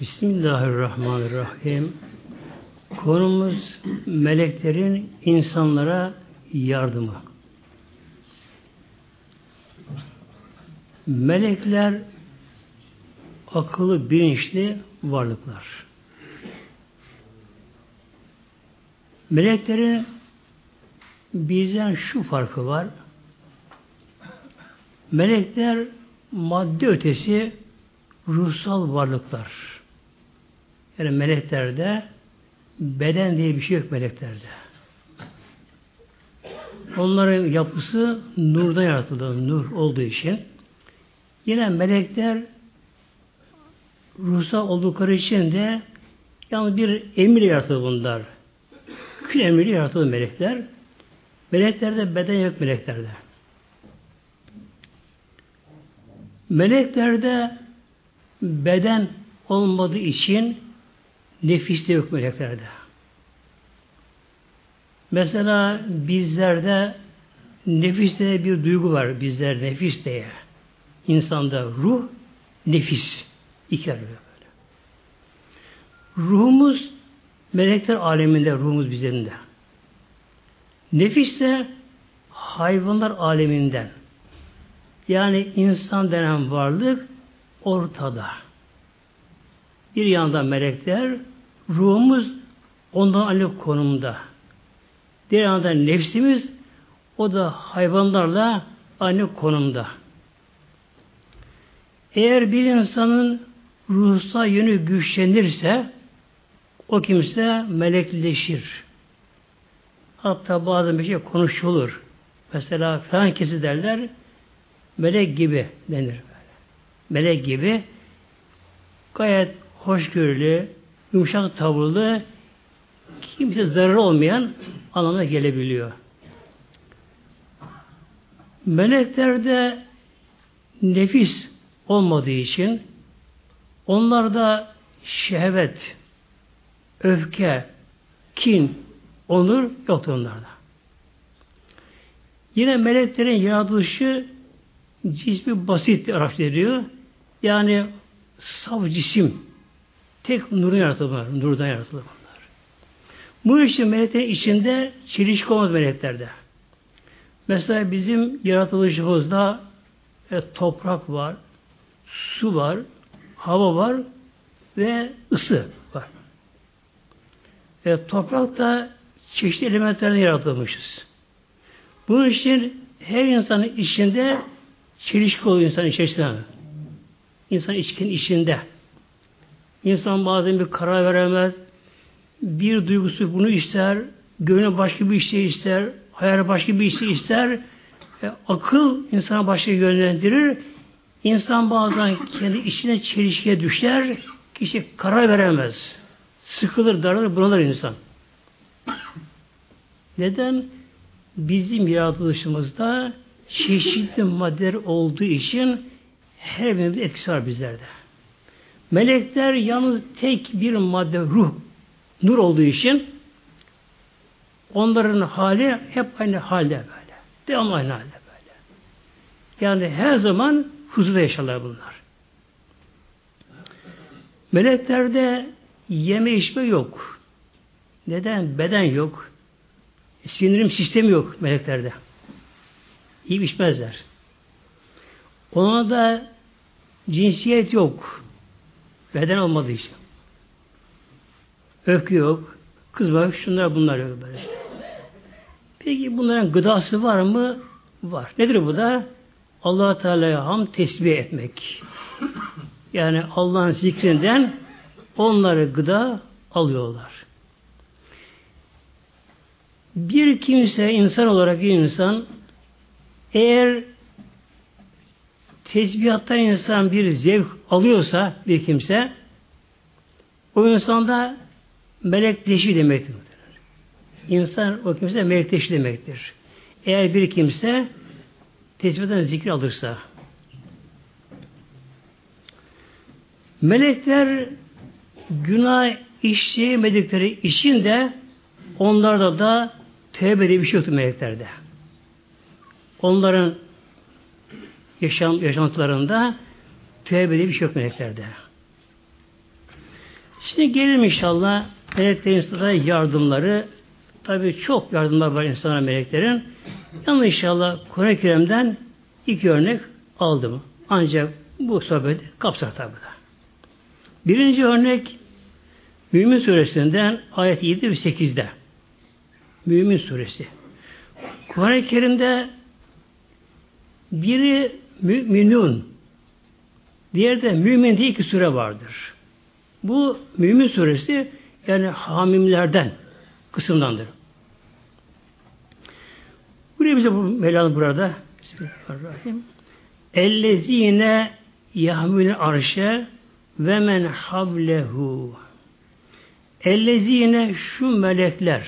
Bismillahirrahmanirrahim. Konumuz meleklerin insanlara yardımı. Melekler akıllı, bilinçli varlıklar. Meleklerin bizden şu farkı var. Melekler madde ötesi ruhsal varlıklar. Yani meleklerde beden diye bir şey yok meleklerde. Onların yapısı nurdan yaratıldı, nur olduğu için. Yine melekler ruhsal oldukları için de yani bir emir yaratıldı bunlar. Kül emri yaratıldı melekler. Meleklerde beden yok meleklerde. Meleklerde beden olmadığı için nefis de yok meleklerde. Mesela bizlerde nefiste bir duygu var bizler nefis diye. İnsanda ruh, nefis. İki arıyor böyle. Ruhumuz melekler aleminde ruhumuz bizlerinde. Nefis de hayvanlar aleminden. Yani insan denen varlık ortada. Bir yanda melekler, ruhumuz ondan aynı konumda. Diğer yanda nefsimiz, o da hayvanlarla aynı konumda. Eğer bir insanın ruhsal yönü güçlenirse, o kimse melekleşir. Hatta bazen bir şey konuşulur. Mesela falan kesi derler, melek gibi denir böyle. Melek gibi gayet hoşgörülü, yumuşak tavırlı, kimse zarar olmayan anlamına gelebiliyor. Meleklerde nefis olmadığı için onlarda şehvet, öfke, kin, onur yoktur onlarda. Yine meleklerin yaratılışı cismi basit Arapça diyor. Yani saf cisim. Tek nurun yaratılır. Nurdan yaratılır bunlar. Bu için meleklerin içinde çelişki olmaz meleklerde. Mesela bizim yaratılışımızda e, toprak var, su var, hava var ve ısı var. E, toprakta çeşitli elementlerden yaratılmışız. Bunun için her insanın içinde çelişki oluyor insanın içerisinde. İnsan içkin içinde. İnsan bazen bir karar veremez. Bir duygusu bunu ister, gönlü başka bir şey ister, hayal başka bir şey ister. E, akıl insana başka yönlendirir. İnsan bazen kendi içine çelişkiye düşer, kişi karar veremez. Sıkılır, daralır, bunalır insan. Neden? Bizim yaratılışımızda çeşitli maddeler olduğu için her birinde etkisi var bizlerde. Melekler yalnız tek bir madde ruh, nur olduğu için onların hali hep aynı halde böyle. Devamlı aynı halde böyle. Yani her zaman huzurda yaşarlar bunlar. Meleklerde yeme içme yok. Neden? Beden yok. Sinirim sistemi yok meleklerde. İyi içmezler. Ona da cinsiyet yok. Beden olmadığı için. Öfke yok. Kız var, şunlar bunlar yok böyle. Peki bunların gıdası var mı? Var. Nedir bu da? allah Teala'ya ham tesbih etmek. Yani Allah'ın zikrinden onları gıda alıyorlar. Bir kimse insan olarak bir insan eğer tesbihattan insan bir zevk alıyorsa bir kimse o insanda melekleşi demektir. İnsan o kimse melekleşi demektir. Eğer bir kimse tesbihten zikir alırsa melekler günah işleyemedikleri için de onlarda da tevbe diye bir şey yoktu meleklerde. Onların yaşam, yaşantılarında tevbe diye bir şey yok meleklerde. Şimdi gelelim inşallah meleklerin da yardımları. Tabi çok yardımlar var insana meleklerin. Ama inşallah Kur'an-ı Kerim'den iki örnek aldım. Ancak bu sohbet kapsar tabi da. Birinci örnek Mümin suresinden ayet 7 ve 8'de. Mümin suresi. Kur'an-ı Kerim'de biri müminun, diğeri de mümin diye iki sure vardır. Bu mümin suresi yani hamimlerden kısımdandır. Buraya bize bu Mevlana burada Bismillahirrahmanirrahim. Ellezine yahmül arşe ve men havlehu. Ellezine şu melekler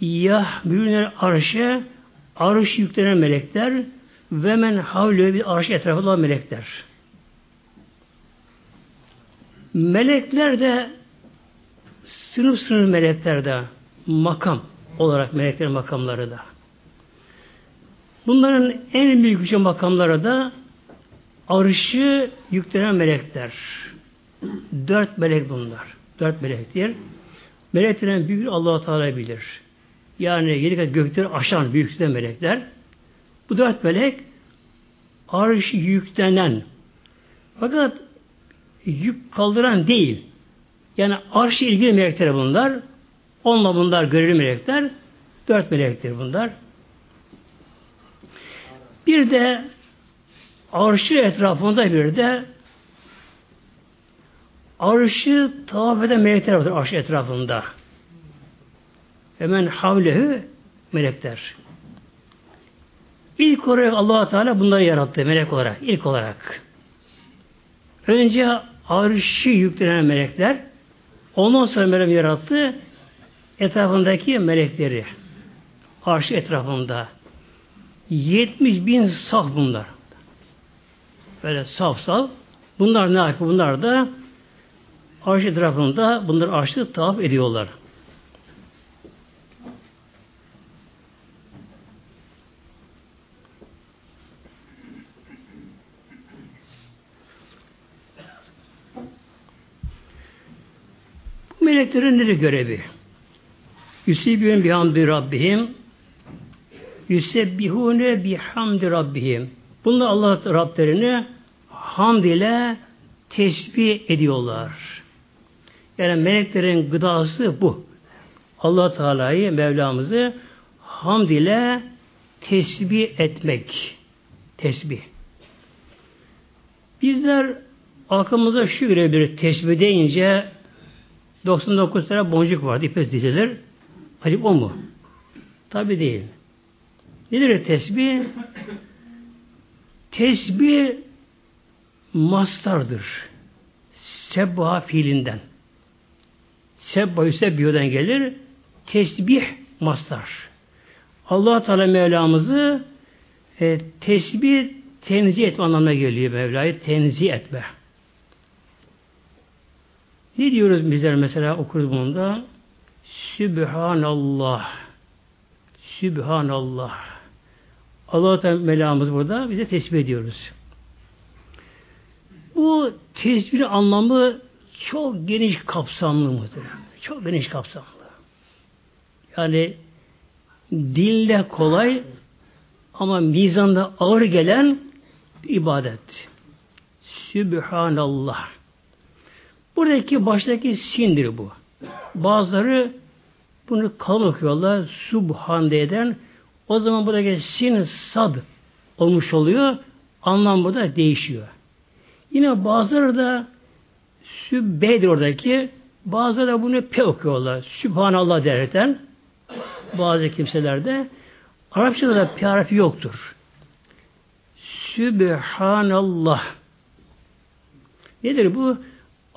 yahmülüner arşe arş yüklenen melekler ve men havle bir arş etrafında melekler. Melekler de sınıf sınıf melekler de makam olarak meleklerin makamları da. Bunların en büyük makamları da arşı yüklenen melekler. Dört melek bunlar. Dört melektir. Meleklerin büyük allah Teala bilir. Yani yedi kat gökleri aşan büyük melekler. Bu dört melek arş yüklenen fakat yük kaldıran değil. Yani arşı ilgili melekler bunlar. Onunla bunlar görevli melekler. Dört melektir bunlar. Bir de arşı etrafında bir de arşı tavaf eden melekler vardır arşı etrafında. Hemen havlehu melekler. İlk olarak allah Teala bunları yarattı melek olarak. ilk olarak. Önce arşı yüklenen melekler ondan sonra melek yarattı etrafındaki melekleri. Arşı etrafında. 70 bin saf bunlar. Böyle saf saf. Bunlar ne yapıyor? Bunlar da arş etrafında bunlar arşı tavaf ediyorlar. Bu meleklerin nedir görevi? Yüsebihun bihamdi Rabbihim Yüsebbihune bihamdi Rabbihim Bunlar Allah Rablerini hamd ile tesbih ediyorlar. Yani meleklerin gıdası bu. Allah Teala'yı, Mevlamızı hamd ile tesbih etmek. Tesbih. Bizler aklımıza şu görebilir tesbih deyince 99 tane boncuk vardı, ipes dizilir. Acaba o mu? Tabi değil. Nedir tesbih? Tesbih mastardır. Sebba fiilinden. Sebba yüsebbiyodan gelir. Tesbih mastar. allah Teala Mevlamızı e, tesbih tenzih etme anlamına geliyor Mevla'yı. Tenzih etme. Ne diyoruz bizler mesela okuruz bunda? Sübhanallah. Sübhanallah. Allah Teala Mevlamız burada bize tesbih ediyoruz. Bu tesbihin anlamı çok geniş kapsamlı mıdır? Çok geniş kapsamlı. Yani dille kolay ama mizanda ağır gelen ibadet. Sübhanallah. Buradaki baştaki sindir bu. Bazıları bunu kalın okuyorlar. Subhan eden. O zaman buradaki sin sad olmuş oluyor. Anlam burada değişiyor. Yine bazıları da Sübbe'dir oradaki. Bazıları da bunu P okuyorlar. Sübhanallah derken bazı kimselerde Arapçada da P harfi yoktur. Sübhanallah. Nedir bu?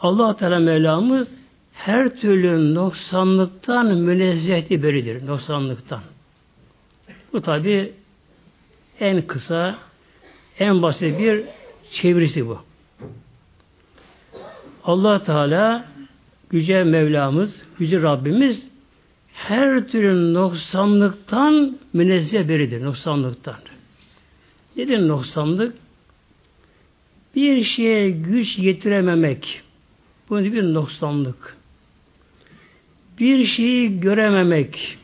Allah Teala Mevlamız her türlü noksanlıktan münezzehti beridir. Noksanlıktan. Bu tabi en kısa, en basit bir çevirisi bu. Allah Teala Yüce Mevlamız, Yüce Rabbimiz her türlü noksanlıktan münezzeh beridir. Noksanlıktan. Nedir noksanlık? Bir şeye güç getirememek bu bir noksanlık. Bir şeyi görememek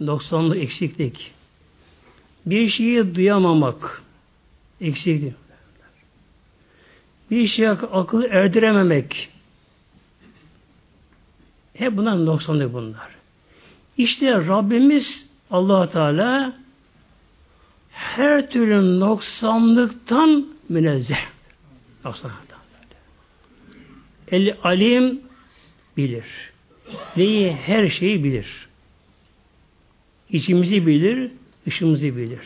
noksanlık, eksiklik. Bir şeyi duyamamak eksiklik. Bir şeye akıl erdirememek hep bunlar noksanlık bunlar. İşte Rabbimiz allah Teala her türlü noksanlıktan münezzeh. Noksanlıktan. El alim bilir. Neyi? Her şeyi bilir. İçimizi bilir, dışımızı bilir.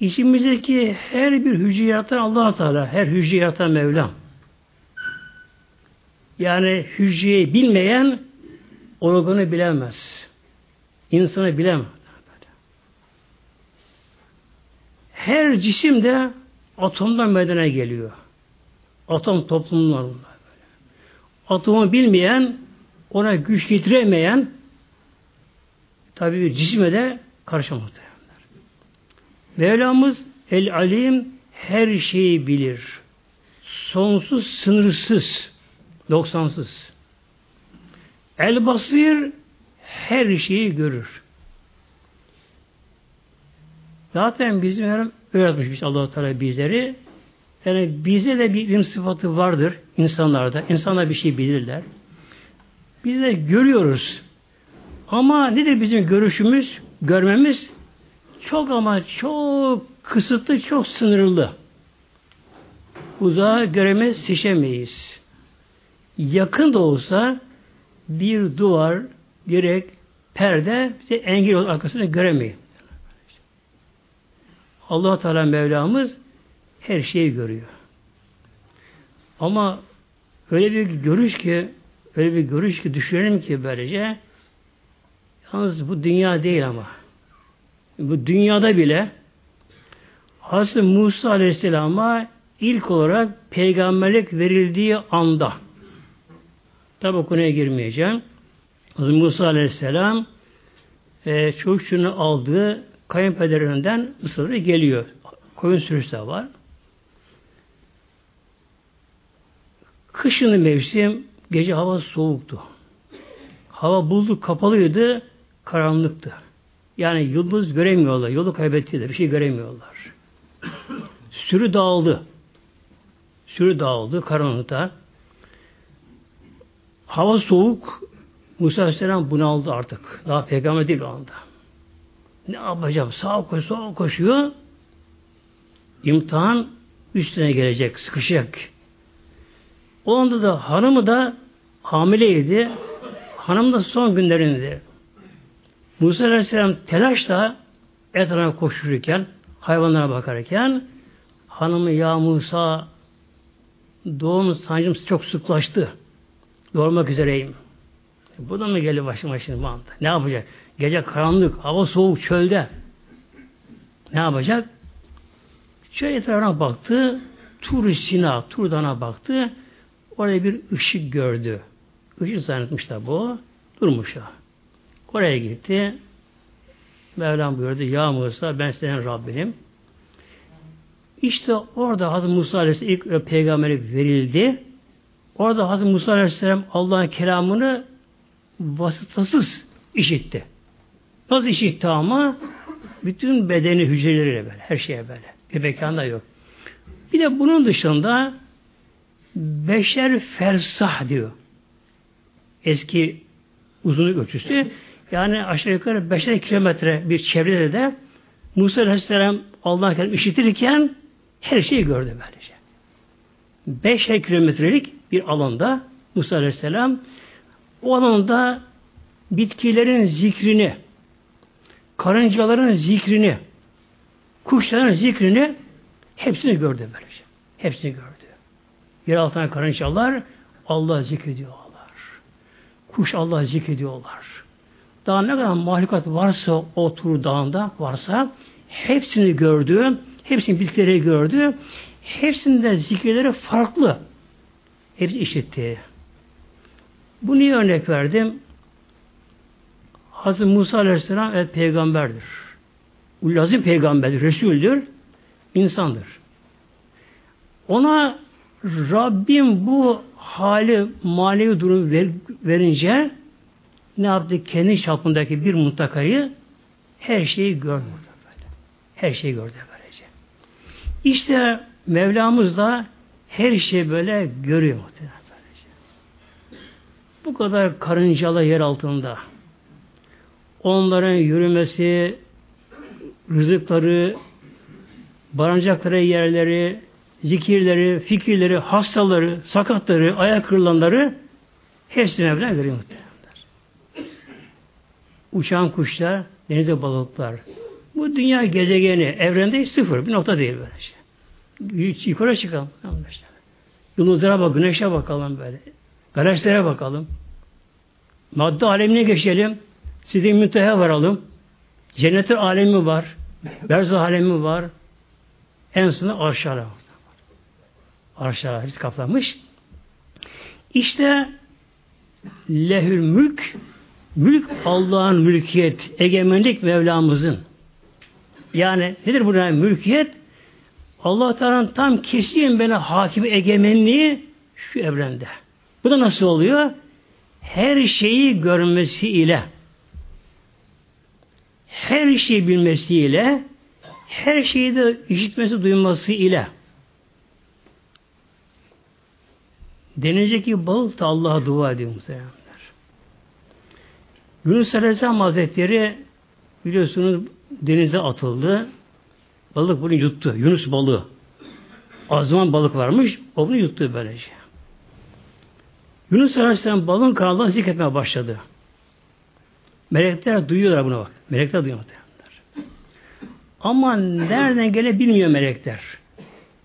İçimizdeki her bir hücre yaratan allah Teala, her hücre yaratan Mevlam. Yani hücreyi bilmeyen organı bilemez. İnsanı bilemez. Her cisim de atomdan meydana geliyor. Atom toplumlar bunlar. Atomu bilmeyen, ona güç getiremeyen tabi cisme de karışamaz. Mevlamız El Alim her şeyi bilir. Sonsuz, sınırsız, doksansız. El Basir her şeyi görür. Zaten bizim öğretmiş allah Teala bizleri. Yani bize de bir ilim sıfatı vardır insanlarda. İnsanlar bir şey bilirler. Biz de görüyoruz. Ama nedir bizim görüşümüz, görmemiz? Çok ama çok kısıtlı, çok sınırlı. Uzağa göremez, seçemeyiz. Yakın da olsa bir duvar, direk, perde bize engel olur arkasını göremeyiz. allah Teala Mevlamız her şeyi görüyor. Ama öyle bir görüş ki öyle bir görüş ki düşünelim ki böylece yalnız bu dünya değil ama bu dünyada bile Hazreti Musa Aleyhisselam'a ilk olarak peygamberlik verildiği anda tabi o konuya girmeyeceğim. Hazreti Musa Aleyhisselam e, çocuğunu aldığı kayınpederinden Mısır'a geliyor. Koyun sürüsü de var. Kışın mevsim gece hava soğuktu. Hava bulduk kapalıydı, karanlıktı. Yani yıldız göremiyorlar, yolu kaybettiler, bir şey göremiyorlar. Sürü dağıldı. Sürü dağıldı karanlıkta. Hava soğuk, Musa Aleyhisselam bunaldı artık. Daha peygamber değil o anda. Ne yapacağım? Sağ koş, sola koşuyor. İmtihan üstüne gelecek, sıkışacak. O anda da hanımı da hamileydi. Hanım da son günlerinde. Musa Aleyhisselam telaşla etrafına koşurken, hayvanlara bakarken hanımı ya Musa doğum sancım çok sıklaştı. Doğurmak üzereyim. Bu da mı geldi başıma şimdi bu anda? Ne yapacak? Gece karanlık, hava soğuk, çölde. Ne yapacak? Şöyle etrafına baktı. Tur Sina, Tur Dağı'na baktı. Orada bir ışık gördü. Işık zannetmiş da bu. Durmuş ya. Oraya gitti. Mevlam buyurdu. Ya Musa ben senin Rabbinim. İşte orada Hazreti Musa Aleyhisselam ilk peygamberi verildi. Orada Hazreti Musa Aleyhisselam Allah'ın kelamını vasıtasız işitti. Nasıl işitti ama? Bütün bedeni hücreleriyle böyle. Her şeye böyle. Bir mekanda yok. Bir de bunun dışında beşer fersah diyor. Eski uzunluk ölçüsü. Yani aşağı yukarı beşer kilometre bir çevrede de Musa Aleyhisselam Allah'ın kelamı işitirken her şeyi gördü böylece. Beşer kilometrelik bir alanda Musa Aleyhisselam o alanda bitkilerin zikrini, karıncaların zikrini, kuşların zikrini hepsini gördü böylece. Hepsini gördü. Yer altına karıncalar Allah zikrediyorlar. Kuş Allah zikrediyorlar. Daha ne kadar mahlukat varsa o tur dağında varsa hepsini gördü. Hepsini bitkileri gördü. Hepsinde zikirleri farklı. Hepsi işitti. Bu niye örnek verdim? Hazreti Musa Aleyhisselam evet peygamberdir. Ulazim peygamberdir, Resul'dür, insandır. Ona Rabbim bu hali manevi durum ver, verince ne yaptı? Kendi çapındaki bir mutlakayı her şeyi gördü. Her şeyi gördü böylece. İşte Mevlamız da her şeyi böyle görüyor muhtemelen. Bu kadar karıncalı yer altında onların yürümesi, rızıkları, barınacakları yerleri, zikirleri, fikirleri, hastaları, sakatları, ayak kırılanları hepsini Mevla görüyor muhtemelenler. Uçan kuşlar, denizde balıklar. Bu dünya gezegeni, evrende sıfır, bir nokta değil böyle şey. Yukarı çıkalım. Yıldızlara bak, güneşe bakalım böyle. Galaksilere bakalım. Madde alemine geçelim. Size mütehe varalım. Cennetin alemi var. Berzah alemi var. En sonunda arşara Arşara hiç kaplamış. İşte lehül mülk mülk Allah'ın mülkiyet, egemenlik Mevlamızın. Yani nedir burada mülkiyet? Allah Teala'nın tam kesin bana hakim egemenliği şu evrende. Bu da nasıl oluyor? Her şeyi görmesiyle, her şeyi bilmesiyle, her şeyi de işitmesi, duyması ile. Denilecek ki balık da Allah'a dua ediyor muhtemelenler. Yunus Aleyhisselam Hazretleri biliyorsunuz denize atıldı. Balık bunu yuttu. Yunus balığı. Azman balık varmış. O bunu yuttu böylece. Yunus Aleyhisselam balın kanalından zikretmeye başladı. Melekler duyuyorlar bunu bak. Melekler duyuyorlar. Ama nereden gele bilmiyor melekler.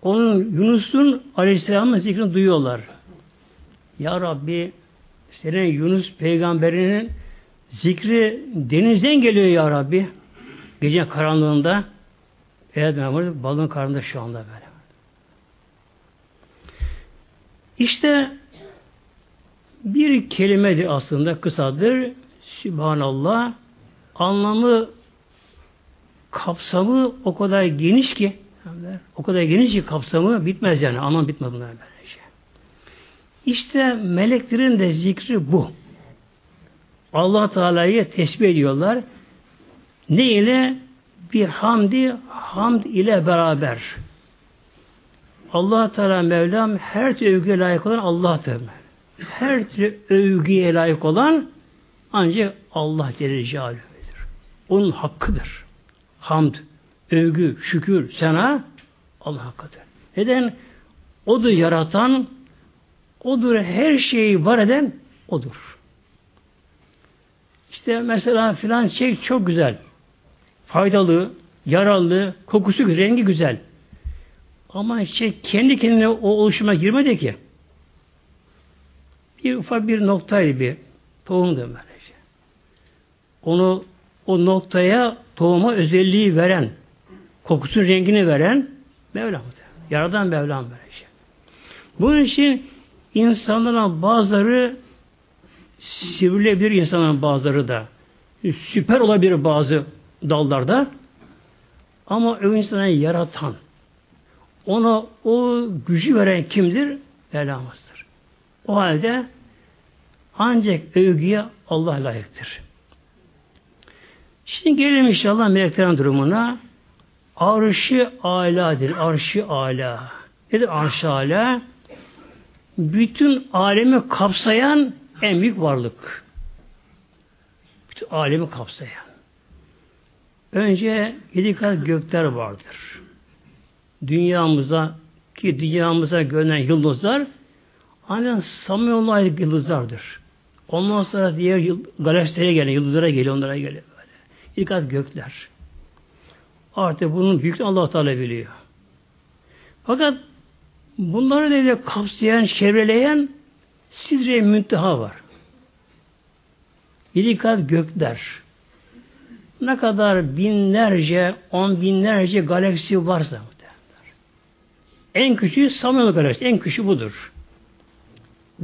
Onun Yunus'un Aleyhisselam'ın zikrini duyuyorlar. Ya Rabbi senin Yunus peygamberinin zikri denizden geliyor ya Rabbi. Gece karanlığında Evet Mehmet balığın karnında şu anda böyle. İşte bir kelimedir aslında kısadır. Sübhanallah anlamı kapsamı o kadar geniş ki o kadar geniş ki kapsamı bitmez yani. Anlam bitmez bunlar böylece. İşte meleklerin de zikri bu. Allah Teala'yı tesbih ediyorlar. Ne ile? Bir hamdi, hamd ile beraber. Allah Teala Mevlam her türlü övgüye layık olan Allah'tır her türlü övgüye layık olan ancak Allah Celle Celaluhu'dur. Onun hakkıdır. Hamd, övgü, şükür, sena Allah hakkıdır. Neden? Odur yaratan, odur her şeyi var eden, odur. İşte mesela filan şey çok güzel. Faydalı, yararlı, kokusu, rengi güzel. Ama şey kendi kendine o oluşuma girmedi ki. Bir ufak bir noktaydı bir. Tohum da böylece. Onu o noktaya tohuma özelliği veren, kokusun rengini veren Mevlam. Yaradan Mevlam böylece. Bunun için insanların bazıları sivrilebilir insanların bazıları da. Süper olabilir bazı dallarda. Ama o insanı yaratan, ona o gücü veren kimdir? Mevlamız. O halde ancak övgüye Allah layıktır. Şimdi gelelim inşallah meleklerin durumuna. Arşı aladır. Arşı ala. Nedir arşı ala? Bütün alemi kapsayan en büyük varlık. Bütün alemi kapsayan. Önce yedi kat gökler vardır. Dünyamıza ki dünyamıza görünen yıldızlar Samanyolu aylık yıldızlardır. Ondan sonra diğer yıl, galaksilere gelen yıldızlara geliyor, onlara geliyor böyle. İlk ad gökler. Artık bunun büyük Allah Teala biliyor. Fakat bunları da kapsayan, çevreleyen sidre münteha var. İlk ad gökler. Ne kadar binlerce, on binlerce galaksi varsa en küçüğü Samanyolu galaksisi. En küçüğü budur.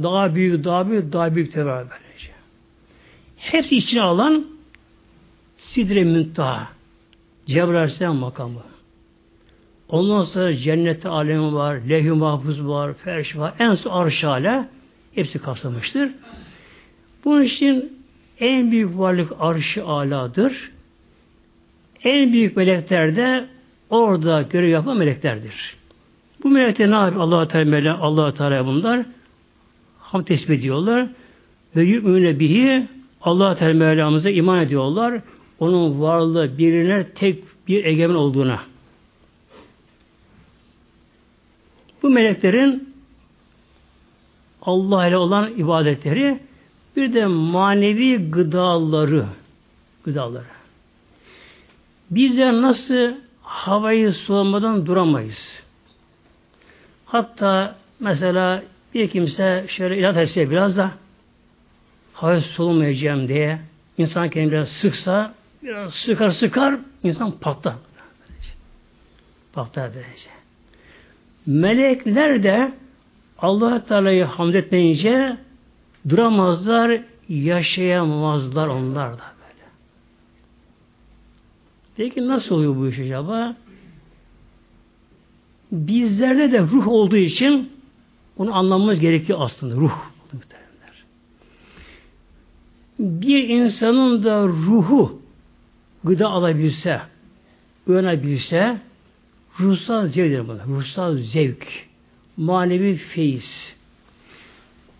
Daha büyük, daha büyük, daha büyük böylece. Hepsi içine alan Sidre Müntaha. Cebrail makamı. Ondan sonra cennet alemi var, lehü mahfuz var, ferş var, en son arş hala hepsi kapsamıştır. Bunun için en büyük varlık arşı aladır. En büyük melekler de orada görev yapan meleklerdir. Bu melekler ne yapıyor? Allah-u Teala, allah Teala bunlar ham tesbih ediyorlar. Ve yü'müne bihi allah Teala Mevlamıza iman ediyorlar. Onun varlığı birine tek bir egemen olduğuna. Bu meleklerin Allah ile olan ibadetleri bir de manevi gıdaları gıdaları. Bizler nasıl havayı soğumadan duramayız. Hatta mesela bir kimse şöyle ilat etse biraz da havayı solumayacağım diye insan kendini biraz sıksa biraz sıkar sıkar insan patlar. Patlar böylece. Melekler de allah Teala'yı hamd etmeyince duramazlar, yaşayamazlar onlar da böyle. Peki nasıl oluyor bu iş acaba? Bizlerde de ruh olduğu için bunu anlamamız gerekiyor aslında. Ruh. Bir insanın da ruhu gıda alabilse, uyanabilirse ruhsal zevk buna. Ruhsal zevk. Manevi feyiz.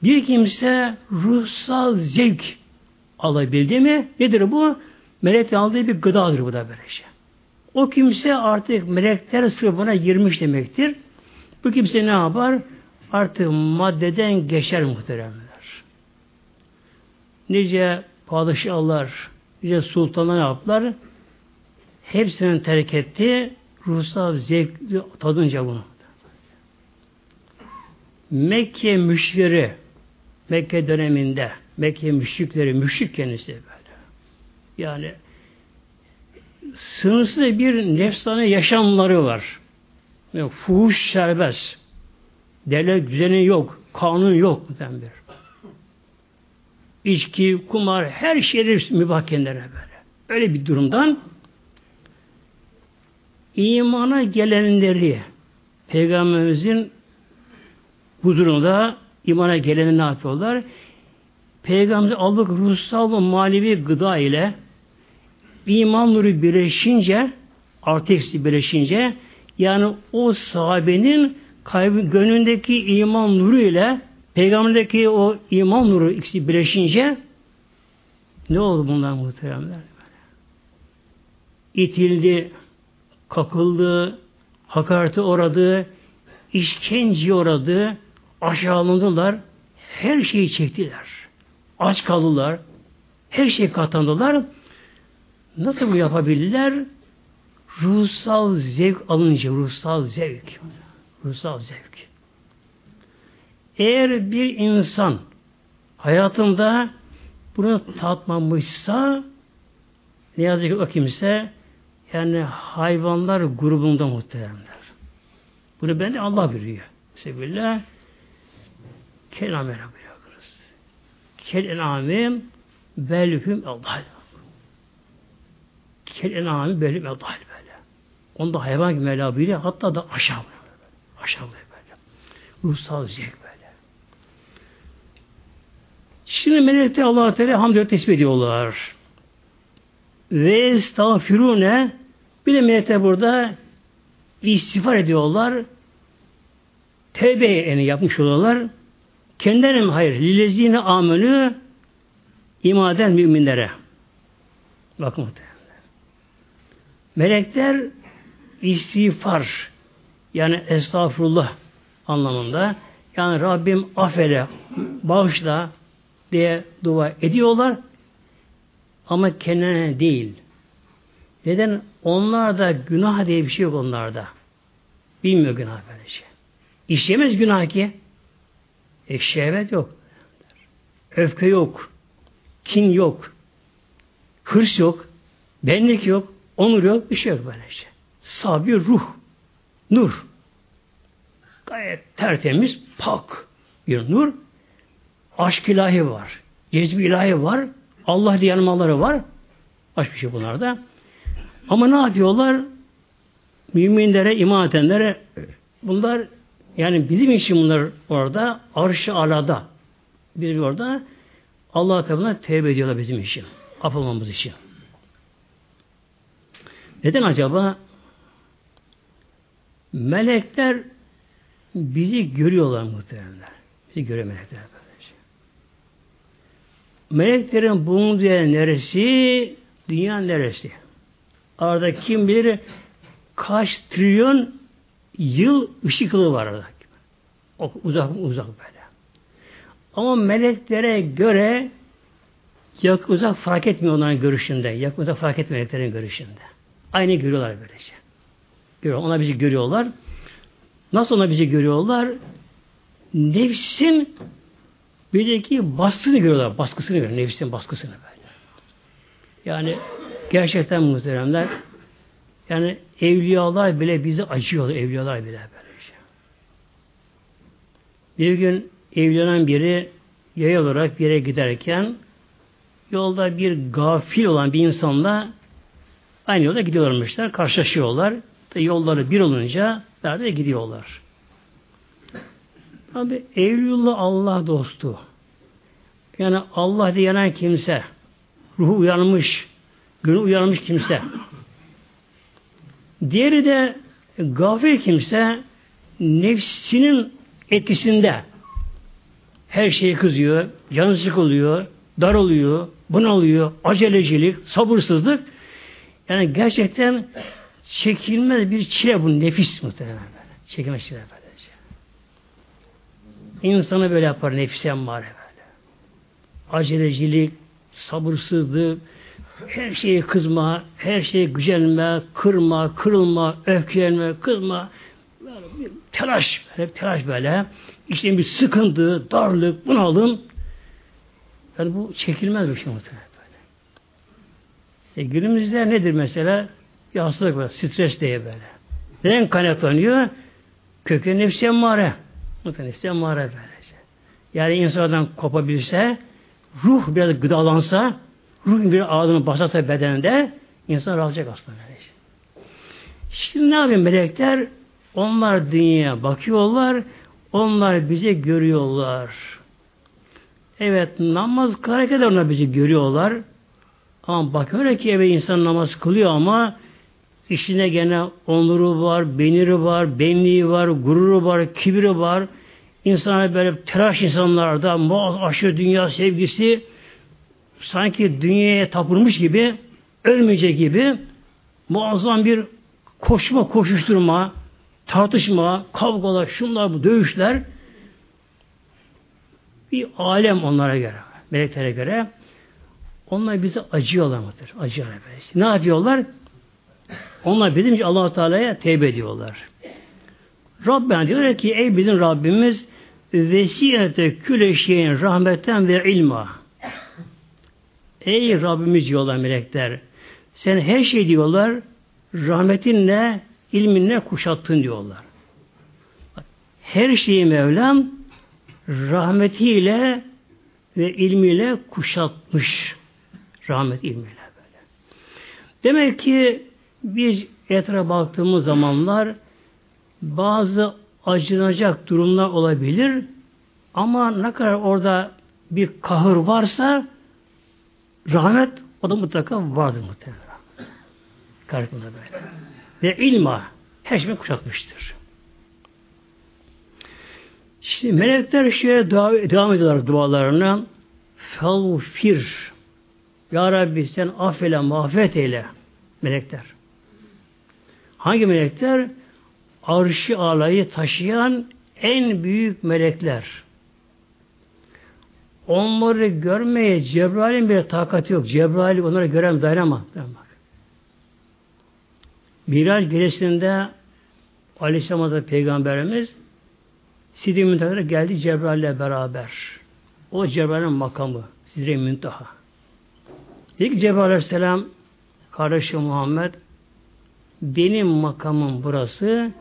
Bir kimse ruhsal zevk alabildi mi? Nedir bu? Melek aldığı bir gıdadır bu da böylece. O kimse artık melekler sınıfına girmiş demektir. Bu kimse ne yapar? Artık maddeden geçer muhteremler. Nice padişahlar, nice sultanlar yaptılar. Hepsinin terk etti. Ruhsal zevk tadınca bunu. Mekke müşrikleri Mekke döneminde Mekke müşrikleri müşrik kendisi böyle. Yani sınırsız bir nefsane yaşamları var. Yani fuhuş serbest. Devlet düzeni yok. Kanun yok. Bir. İçki, kumar, her şey mübah kendilerine böyle. Öyle bir durumdan imana gelenleri Peygamberimizin huzurunda imana geleni ne yapıyorlar? Peygamber aldık ruhsal ve manevi gıda ile iman nuru birleşince artı eksi birleşince yani o sahabenin kalbi, gönlündeki iman nuru ile peygamberdeki o iman nuru ikisi birleşince ne oldu bunlar muhteremler? İtildi, kakıldı, hakarete uğradı, işkenceye uğradı, aşağılandılar, her şeyi çektiler. Aç kaldılar, her şeyi katlandılar. Nasıl bu yapabildiler? Ruhsal zevk alınca, ruhsal zevk. Ruhsal zevk. Eğer bir insan hayatında bunu tatmamışsa ne yazık ki o kimse yani hayvanlar grubunda muhteremler. Bunu ben de Allah biliyor. Sebebillah kelam bırakırız. Kel enamim belhüm Allah. Kel enamim belhüm Allah böyle. Onda hayvan gibi Mevla buyuruyor. Hatta da aşağı aşağı böyle. Ruhsal zevk böyle. Şimdi melekler Allah-u Teala hamd tesbih ediyorlar. Ve estağfirune bir de melekler burada istiğfar ediyorlar. Tevbe yani yapmış oluyorlar. Kendilerine? Hayır. Lillezine amenü imaden müminlere. Bakın. Melekler istiğfar yani estağfurullah anlamında yani Rabbim affele, bağışla diye dua ediyorlar ama kendine değil. Neden? Onlarda günah diye bir şey yok onlarda. Bilmiyor günah böyle şey. İşlemez günah ki. E şehvet yok. Öfke yok. Kin yok. Hırs yok. Benlik yok. Onur yok. Bir şey yok böyle şey. Sabi ruh. Nur. Gayet tertemiz, pak bir nur. Aşk ilahi var. Cezbi ilahi var. Allah diye yanmaları var. Başka bir şey bunlarda. Ama ne yapıyorlar? müminlere, iman edenlere bunlar yani bizim için bunlar orada arş-ı alada. Biz orada Allah tarafından tevbe ediyorlar bizim için. Af için. Neden acaba? Melekler bizi görüyorlar muhteremler. Bizi görüyor melekler. Meleklerin bulunduğu yer neresi? Dünya neresi? Arada kim bilir kaç trilyon yıl ışık yılı var arada. Uzak uzak böyle. Ama meleklere göre yak uzak fark etmiyor onların görüşünde. Yak uzak fark etmiyor meleklerin görüşünde. Aynı görüyorlar böylece. Görüyor. Onlar bizi görüyorlar. Nasıl ona bizi görüyorlar? Nefsin bizdeki baskısını görüyorlar. Baskısını görüyorlar. Nefsin baskısını böyle. Yani gerçekten muhteremler yani evliyalar bile bizi acıyorlar. Evliyalar bile böylece. Bir gün evlenen biri yaya olarak bir yere giderken yolda bir gafil olan bir insanla aynı yolda gidiyorlarmışlar. Karşılaşıyorlar. Yolları bir olunca beraber gidiyorlar. Abi Evliyullah Allah dostu. Yani Allah diye yanan kimse, ruhu uyanmış, gönlü uyanmış kimse. Diğeri de gafil kimse nefsinin etkisinde her şeyi kızıyor, canı sıkılıyor, daralıyor, bunalıyor, acelecilik, sabırsızlık. Yani gerçekten çekilmez bir çile bu nefis muhtemelen böyle. Çekilmez çile böylece. İnsanı böyle yapar nefis emmare böyle. Acelecilik, sabırsızlık, her şeye kızma, her şeye gücenme, kırma, kırılma, öfkelenme, kızma, böyle telaş, hep telaş böyle. İşte bir sıkıntı, darlık, bunalım. Yani bu çekilmez bir şey muhtemelen böyle. E günümüzde nedir mesela? Bir var, stres diye böyle. Neden kaynaklanıyor? Kökeni nefsi emmare. Muhtemelen nefsi emmare böylece. Yani insandan kopabilirse, ruh biraz gıdalansa, ruh bir ağzını basarsa bedeninde, insan rahatlayacak aslında. Böylece. Şimdi ne yapayım melekler? Onlar dünyaya bakıyorlar, onlar bizi görüyorlar. Evet namaz kılarken de onlar bizi görüyorlar. Ama bakıyorlar ki evet insan namaz kılıyor ama işine gene onuru var, beniri var, benliği var, gururu var, kibri var. İnsanlar böyle telaş insanlarda muaz aşırı dünya sevgisi sanki dünyaya tapılmış gibi ölmeyecek gibi muazzam bir koşma, koşuşturma, tartışma, kavgalar, şunlar bu dövüşler bir alem onlara göre, meleklere göre. Onlar bize acıyorlar mıdır? Acıyorlar. Ne yapıyorlar? Onlar için allah Teala'ya tevbe ediyorlar. Rabbena diyor ki ey bizim Rabbimiz vesilete küle şeyin rahmetten ve ilma. Ey Rabbimiz diyorlar melekler. Sen her şey diyorlar rahmetinle, ilminle kuşattın diyorlar. Her şeyi Mevlam rahmetiyle ve ilmiyle kuşatmış. Rahmet ilmiyle böyle. Demek ki biz etrafa baktığımız zamanlar bazı acınacak durumlar olabilir ama ne kadar orada bir kahır varsa rahmet o da mutlaka vardır muhtemelen. Karşımda böyle. Ve ilma her şeyi kuşatmıştır. Şimdi melekler şöyle devam ediyorlar dualarına. Felfir. Ya Rabbi sen affeyle, mağfiret eyle. Melekler. Hangi melekler? Arşı alayı taşıyan en büyük melekler. Onları görmeye Cebrail'in bir takati yok. Cebrail onları görem dayanamaz. Miraç gecesinde Aleyhisselam Peygamberimiz Sidri Müntaha'ya geldi Cebrail'le beraber. O Cebrail'in makamı. Sidri Müntaha. Dedi ki Cebrail Aleyhisselam kardeşim Muhammed benim makamım burası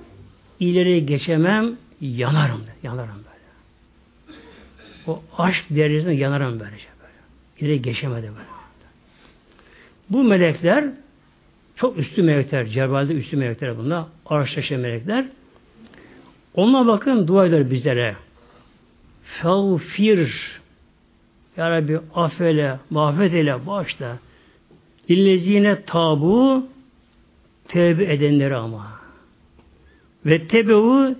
ileri geçemem yanarım dedi. Yanarım böyle. O aşk derecesinde yanarım böylece böyle. İleri geçemedi böyle. Bu melekler Çok üstü melekler. Cebrail'de üstü melekler bunlar. Arştaşe melekler. Ona bakın dua eder bizlere. Fevfir Ya Rabbi affele, mağfiret eyle, bağışla. İllezine tabu tevbe edenleri ama. Ve tebevu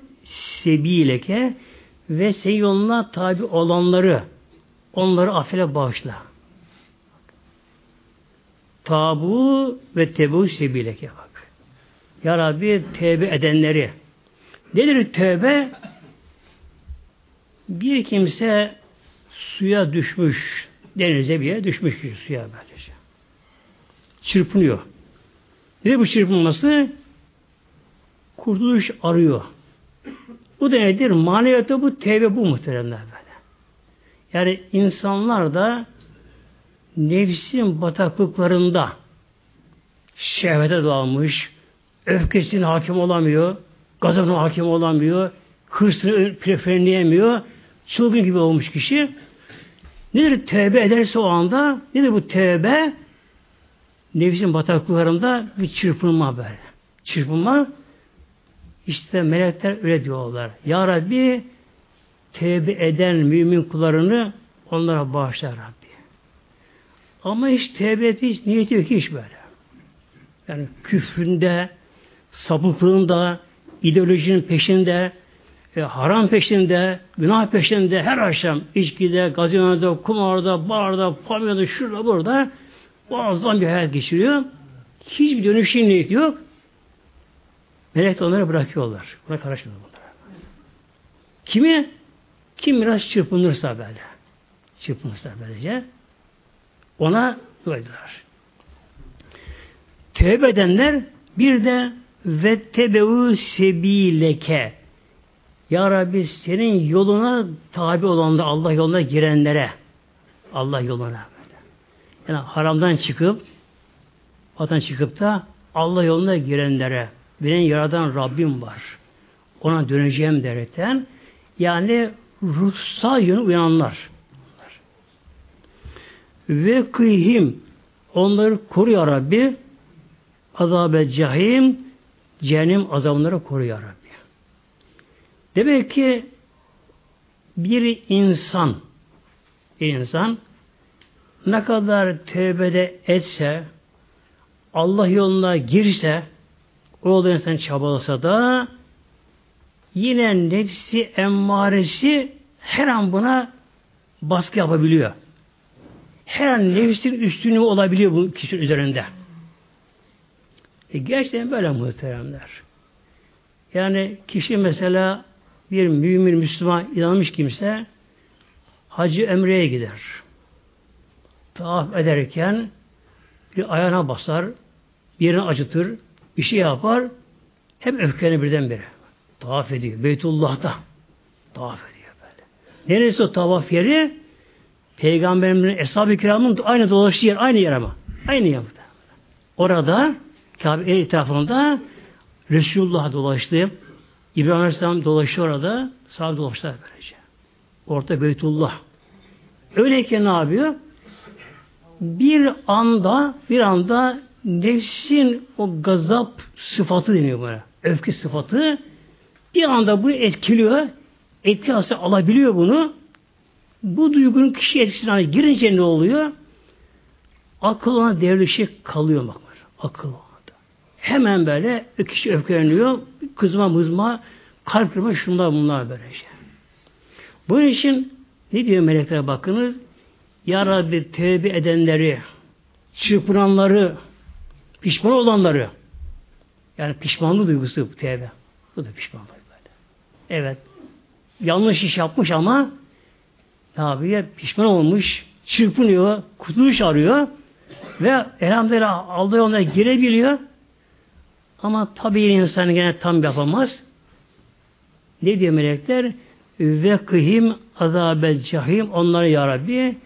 sebileke ve senin yoluna tabi olanları onları affele bağışla. Tabu ve tebu sebileke bak. Ya Rabbi tevbe edenleri. Nedir tevbe? Bir kimse suya düşmüş, denize bir yere düşmüş suya böylece. Çırpınıyor. Ne bu çırpınması? Kurtuluş arıyor. Bu da nedir? Maneviyatı bu, tevbe bu muhteremler böyle. Yani insanlar da nefsin bataklıklarında şehvete dalmış, öfkesine hakim olamıyor, gazabına hakim olamıyor, hırsını frenleyemiyor, çılgın gibi olmuş kişi. Nedir tevbe ederse o anda, nedir bu tevbe? Nefsin bataklıklarında bir çırpınma böyle. Çırpınma, işte melekler öyle diyorlar. Ya Rabbi tevbe eden mümin kullarını onlara bağışla Rabbi. Ama hiç tevbe et, hiç niyeti yok hiç böyle. Yani küfründe, sapıklığında, ideolojinin peşinde, e, haram peşinde, günah peşinde, her akşam içkide, gazinoda, kumarda, barda, pavyonda, şurada, burada muazzam bir hayat geçiriyor. Hiçbir dönüşün niyeti yok. Melek de onları bırakıyorlar. Buna karışmıyor bunlar. Kimi? Kim biraz çırpınırsa böyle. Çırpınırsa böylece ona dua ediyorlar. Tevbe edenler bir de ve tebevu sebileke Ya Rabbi senin yoluna tabi olanlar Allah yoluna girenlere Allah yoluna. Yani haramdan çıkıp vatan çıkıp da Allah yoluna girenlere benim yaradan Rabbim var. Ona döneceğim derken yani ruhsal yönü uyananlar. Ve kıyhim onları koruyor Rabbi azabı cahim cehennem azabları koruyor Rabbi. Demek ki bir insan bir insan ne kadar tövbede etse Allah yoluna girse o yolda insan çabalasa da yine nefsi emmaresi her an buna baskı yapabiliyor. Her an nefsin üstünlüğü olabiliyor bu kişinin üzerinde. E gerçekten böyle muhteremler. Yani kişi mesela bir mümin, Müslüman, inanmış kimse Hacı Emre'ye gider. Tavaf ederken bir ayağına basar, bir yerini acıtır, bir şey yapar, hep öfkeni birdenbire. Tavaf ediyor. Beytullah'ta. Tavaf ediyor böyle. Neresi o tavaf yeri? Peygamberimizin Eshab-ı Kiram'ın aynı dolaştığı yer, aynı yer ama. Aynı yer. Orada Kabe etrafında Resulullah dolaştı. İbrahim Aleyhisselam dolaştı orada. Sağ dolaştılar böylece. Orta Beytullah. Öyleyken ne yapıyor? Bir anda bir anda nefsin o gazap sıfatı deniyor buna. Öfke sıfatı bir anda bunu etkiliyor. Etki alabiliyor bunu. Bu duygunun kişi etkisine girince ne oluyor? Akıl ona devleşik kalıyor bak. Akıl orada. Hemen böyle kişi öfkeleniyor. Kızma mızma, kalp kırma şunlar bunlar böylece. Bunun için ne diyor melekler bakınız? Ya Rabbi tevbe edenleri, çırpınanları, pişman olanları, yani pişmanlık duygusu bu tevbe. Bu da pişmanlık böyle. Evet. Yanlış iş yapmış ama ne yapıyor? Pişman olmuş, çırpınıyor, kurtuluş arıyor ve elhamdülillah Allah yoluna girebiliyor. Ama tabi insan gene tam yapamaz. Ne diyor melekler? Ve kıhim azabel cahim onları ya Rabbi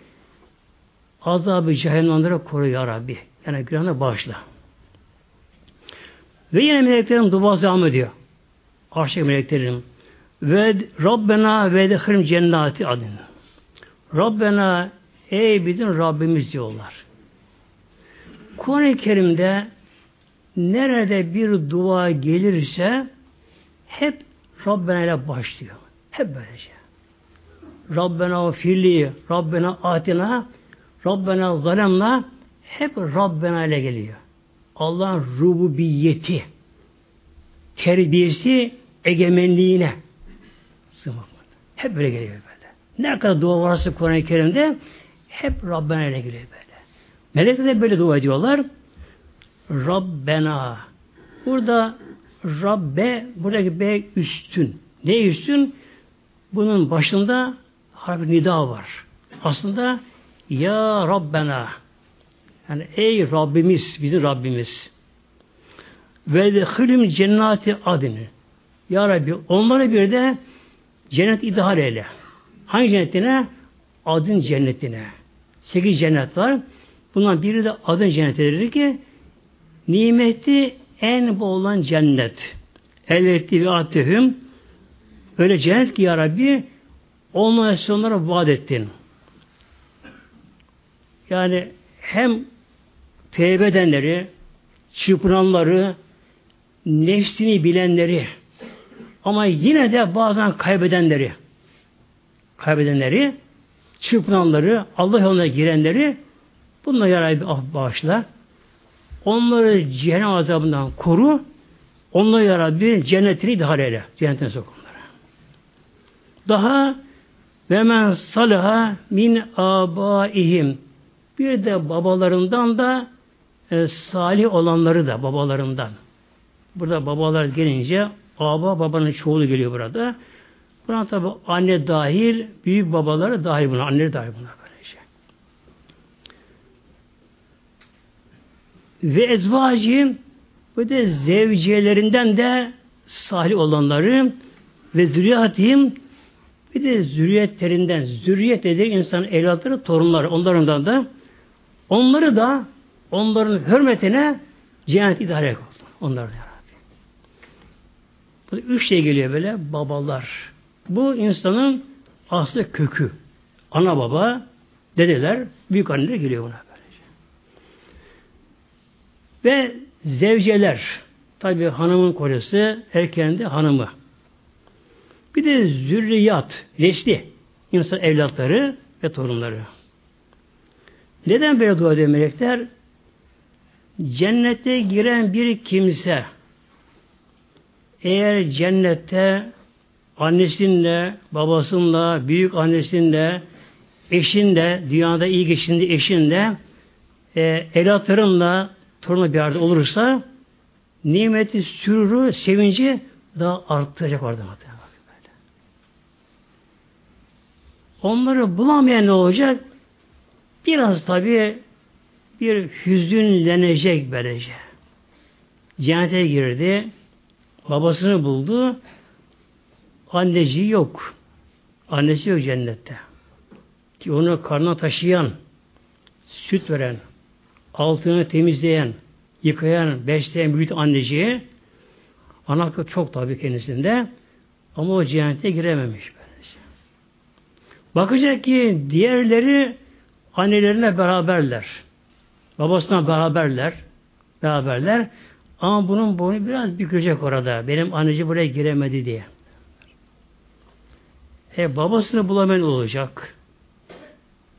azabı cehennem onları koru ya Rabbi. Yani günahına bağışla. Ve yine meleklerin duası devam ediyor. Arşak meleklerin. Ve Rabbena ve dehrim cennati adın. Rabbena ey bizim Rabbimiz diyorlar. Kuran-ı Kerim'de nerede bir dua gelirse hep Rabbena ile başlıyor. Hep böylece. Rabbena firli, Rabbena atina, Rabbena zalemna hep Rabbena ile geliyor. Allah'ın rububiyeti, terbiyesi, egemenliğine. Hep böyle geliyor böyle. Ne kadar dua varsa Kur'an-ı Kerim'de hep Rabbena ile geliyor böyle. Melekler de böyle dua ediyorlar. Rabbena. Burada Rabbe, buradaki B üstün. Ne üstün? Bunun başında harf nida var. Aslında ya Rabbena. Yani ey Rabbimiz, bizim Rabbimiz. Ve de hülüm cennati adını. Ya Rabbi onlara bir de cennet idhal eyle. Hangi cennetine? Adın cennetine. Sekiz cennet var. Bundan biri de adın cennetidir ki nimeti en bol olan cennet. Elvetti ve atehüm öyle cennet ki ya Rabbi onlara onlara vaat ettin. Yani hem tevbe edenleri, çırpınanları, nefsini bilenleri ama yine de bazen kaybedenleri kaybedenleri, çırpınanları, Allah yoluna girenleri bununla yarayı bir af bağışla. Onları cehennem azabından koru. Onları yarabbi cennetini idhal eyle. Cennetine sok onları. Daha ve men salaha min abaihim bir de babalarından da e, salih olanları da babalarından. Burada babalar gelince aba babanın çoğulu geliyor burada. Buna tabi anne dahil, büyük babaları dahil buna, anne dahil buna böylece. Ve ezvacim bu da zevciyelerinden de salih olanları ve zürriyatihim bir de zürriyetlerinden, zürriyet dediği insan evlatları, torunları, onlarından da onları da onların hürmetine cennet idare olsun. Onlar da Bu üç şey geliyor böyle babalar. Bu insanın aslı kökü. Ana baba, dedeler, büyük anneler geliyor buna böylece. Ve zevceler, tabi hanımın kocası, erkeğin de hanımı. Bir de zürriyat, nesli, insan evlatları ve torunları. Neden böyle dua ediyor melekler? Cennete giren bir kimse eğer cennette annesinle, babasınla, büyük annesinle, eşinle, dünyada iyi geçindi eşinle, e, evlatlarınla, torunla bir arada olursa nimeti, sürürü, sevinci daha arttıracak orada. Onları bulamayan ne olacak? Biraz tabi bir hüzünlenecek böylece. Cennete girdi, babasını buldu, Anneci yok. Annesi yok cennette. Ki onu karnına taşıyan, süt veren, altını temizleyen, yıkayan, besleyen büyük anneciye ana çok tabi kendisinde ama o cennete girememiş böylece. Bakacak ki diğerleri annelerine beraberler. Babasına beraberler. Beraberler. Ama bunun boynu biraz bükülecek orada. Benim anneci buraya giremedi diye. E, babasını bulamayan olacak.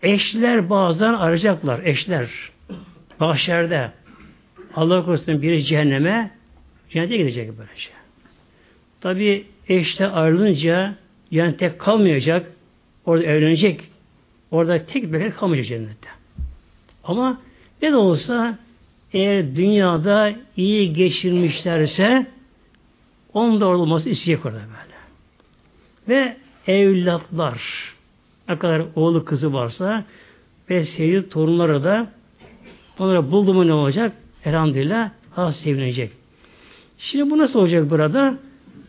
Eşler bazen arayacaklar. Eşler. Mahşerde. Allah korusun biri cehenneme cennete gidecek böyle şey. Tabi eşte ayrılınca yani tek kalmayacak. Orada evlenecek. Orada tek bir kalmayacak cennette. Ama ne de olsa eğer dünyada iyi geçirmişlerse onun da orada olması isteyecek orada böyle. Ve evlatlar ne kadar oğlu kızı varsa ve sevgili torunları da onlara buldu mu ne olacak? Elhamdülillah ha sevinecek. Şimdi bu nasıl olacak burada?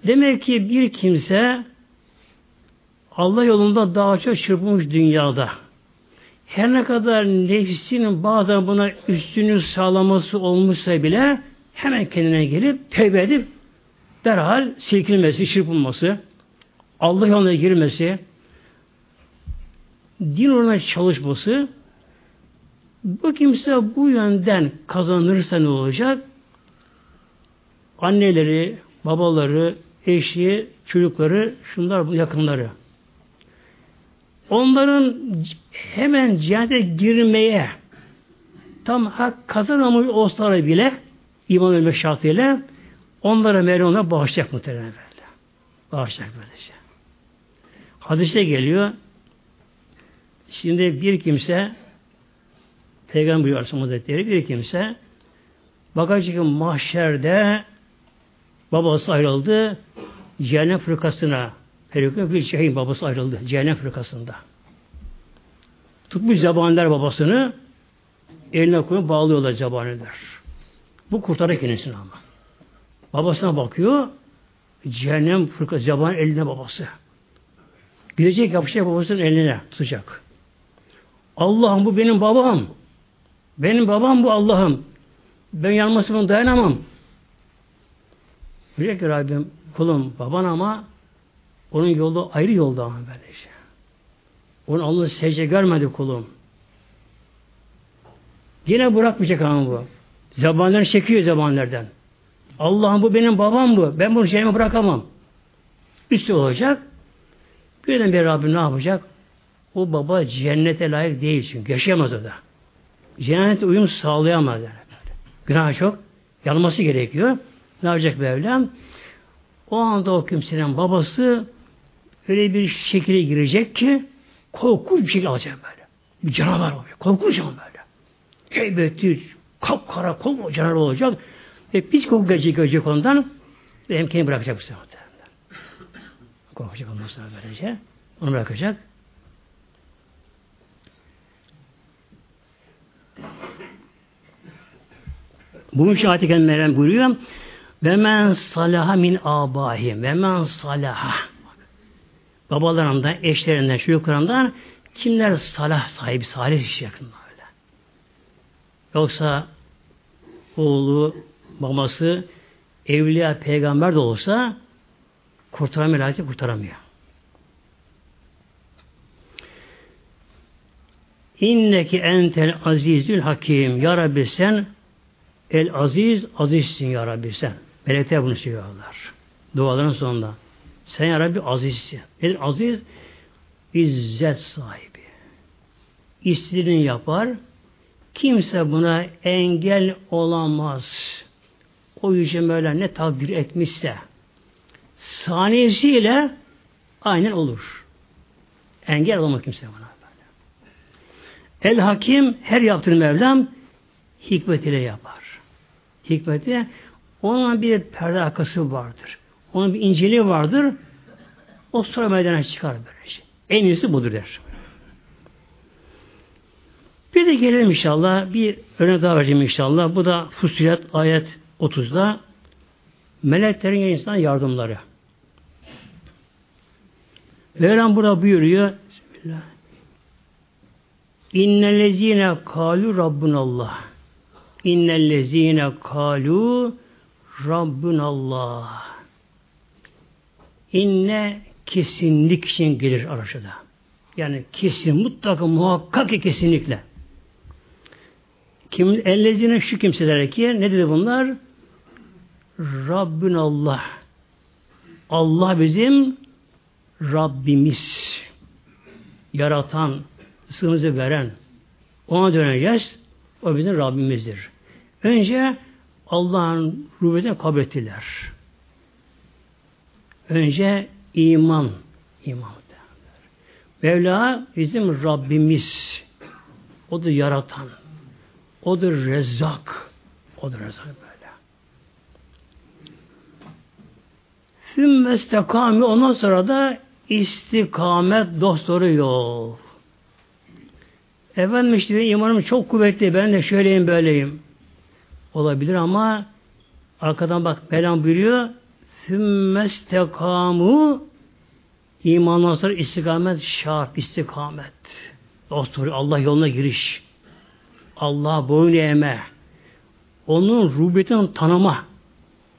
Demek ki bir kimse Allah yolunda daha çok çırpılmış dünyada. Her ne kadar nefsinin bazen buna üstünü sağlaması olmuşsa bile hemen kendine gelip tevbe edip derhal silkinmesi, çırpılması, Allah yoluna girmesi, din uğruna çalışması, bu kimse bu yönden kazanırsa ne olacak? anneleri, babaları, eşi, çocukları, şunlar bu yakınları. Onların hemen cihete girmeye tam hak kazanamamış olsalar bile iman ölmek şartıyla onlara Meryem'e bağışlayacak muhtemelen böyle. Bağışlayacak böylece. Hadise geliyor. Şimdi bir kimse Peygamber buyuruyor Hazretleri bir kimse bakacak mahşerde babası ayrıldı cehennem fırkasına Ferikun bir şeyin babası ayrıldı cehennem fırkasında. Tutmuş zabanlar babasını eline koyup bağlıyorlar zabaneler. Bu kurtarır kendisini ama. Babasına bakıyor cehennem fırkası zaban eline babası. Gidecek yapacak babasının eline tutacak. Allah'ım bu benim babam. Benim babam bu Allah'ım. Ben yanmasına dayanamam. Diyecek ki Rabbim kulum baban ama onun yolu ayrı yolda ama böyle şey. Onun Allah'ı secde görmedi kulum. Yine bırakmayacak ama bu. Zabanlarını çekiyor zabanlardan. Allah'ım bu benim babam bu. Ben bunu cehenneme bırakamam. Üstü olacak. Birden bir Rabbim ne yapacak? O baba cennete layık değil çünkü. Yaşayamaz o da. Cennete uyum sağlayamaz. Yani. Günah çok. Yanması gerekiyor. Ne yapacak Mevlam? O anda o kimsenin babası öyle bir şekilde girecek ki korkunç bir şekilde alacak böyle. Bir canavar oluyor. Korkunç ama böyle. Heybetli, kapkara, kol canavar olacak. Ve hiç koku gelecek, ondan ve emkeni bırakacak bu sefer. Korkacak ondan sonra böylece. Onu bırakacak. Bunun için ayet-i buyuruyor. Ve men salaha min abahim. Ve men salaha. Babalarından, eşlerinden, çocuklarından kimler salah sahibi, salih iş yakında öyle. Yoksa oğlu, babası evliya, peygamber de olsa kurtaramıyor, layıkça kurtaramıyor. İnneki entel azizül hakim. Ya Rabbi sen el aziz, azizsin ya Rabbi sen. Melekler bunu söylüyorlar. Duaların sonunda. Sen ya Rabbi azizsin. Nedir aziz? İzzet sahibi. İstediğini yapar. Kimse buna engel olamaz. O Yüce Mevla ne takdir etmişse saniyesiyle aynen olur. Engel olamaz kimse buna. El Hakim her yaptığını Mevlam hikmetiyle yapar. Hikmeti onun bir perde arkası vardır. Onun bir inceliği vardır. O sonra meydana çıkar böyle şey. En iyisi budur der. Bir de gelelim inşallah. Bir örnek daha vereceğim inşallah. Bu da Fusilat ayet 30'da meleklerin insan yardımları. Mevlam burada buyuruyor Bismillah. İnnellezine kalu Rabbunallah. İnnellezine kalu Rabbunallah. İnne kesinlik için gelir araçada. Yani kesin, mutlaka, muhakkak ki kesinlikle. Kim, ellezine şu kimseler ki, ne dedi bunlar? Rabbin Allah. Allah bizim Rabbimiz. Yaratan, rızkımızı veren. Ona döneceğiz. O bizim Rabbimizdir. Önce Allah'ın rububiyetini kabul ettiler. Önce iman. iman. Mevla bizim Rabbimiz. Odur yaratan. Odur rezzak. Odur rezzak böyle. Sümme istekami ondan sonra da istikamet dostları yol. Efendim işte imanım çok kuvvetli. Ben de şöyleyim böyleyim. Olabilir ama arkadan bak Mevlam buyuruyor Sümmestekamu imandan sonra istikamet şart, istikamet. Dostları Allah yoluna giriş. Allah boyun eğme. Onun rububiyetini tanıma.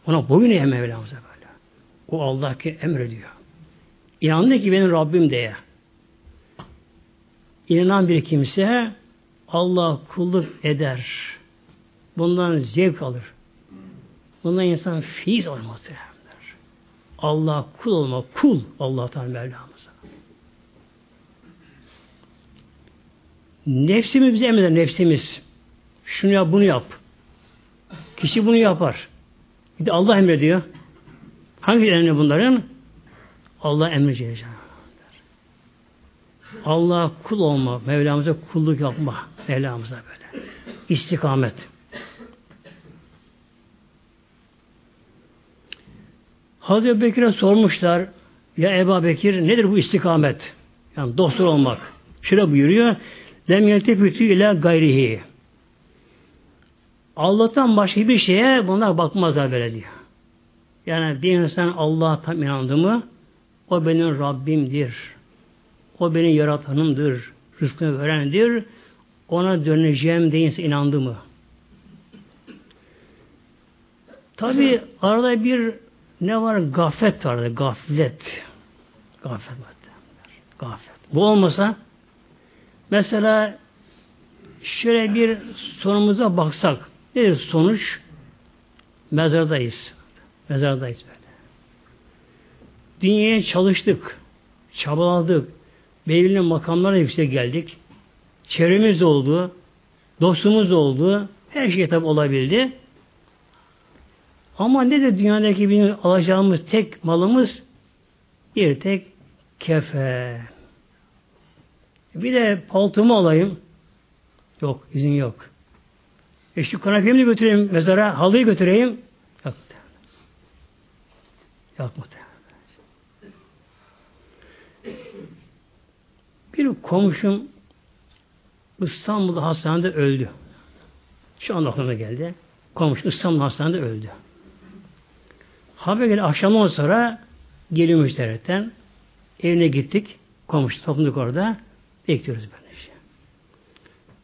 Ona boyun eğme Mevlamıza böyle. O Allah ki emrediyor. İnandı ki benim Rabbim diye inanan bir kimse Allah kulluk eder. Bundan zevk alır. Bundan insan feyiz olmaz Allah kul olma, kul Allah Teala Mevlamıza. Nefsimiz bize emreder, nefsimiz. Şunu yap, bunu yap. Kişi bunu yapar. Bir de Allah emrediyor. Hangi emri bunların? Allah emri Allah kul olma, Mevlamıza kulluk yapma, Mevlamıza böyle. İstikamet. Hazreti Bekir'e sormuşlar, ya Ebu Bekir nedir bu istikamet? Yani dostur olmak. Şöyle buyuruyor, lem yeltefitü ile gayrihi. Allah'tan başka bir şeye bunlar bakmazlar böyle diyor. Yani bir insan Allah'a tam inandı mı o benim Rabbimdir. O benim yaratanımdır. Rızkını verendir. Ona döneceğim deyinse inandı mı? Tabi arada bir ne var? Gaflet vardı. Gaflet. Gaflet Gaflet. Bu olmasa mesela şöyle bir sonumuza baksak nedir sonuç? Mezardayız. Mezardayız böyle. Dünyaya çalıştık. Çabaladık. Belirli makamlara yüksek geldik. Çevremiz oldu. Dostumuz oldu. Her şey tabi olabildi. Ama ne de dünyadaki bir alacağımız tek malımız bir tek kefe. Bir de paltomu alayım. Yok, izin yok. E şu kanepemi götüreyim mezara, halıyı götüreyim. Yok. Yok. Bir komşum İstanbul'da hastanede öldü. Şu an aklıma geldi. Komşu İstanbul hastanede öldü. Haber geldi akşamdan sonra geliyor müşteritten. Evine gittik. Komşu topluluk orada. Bekliyoruz böyle şey.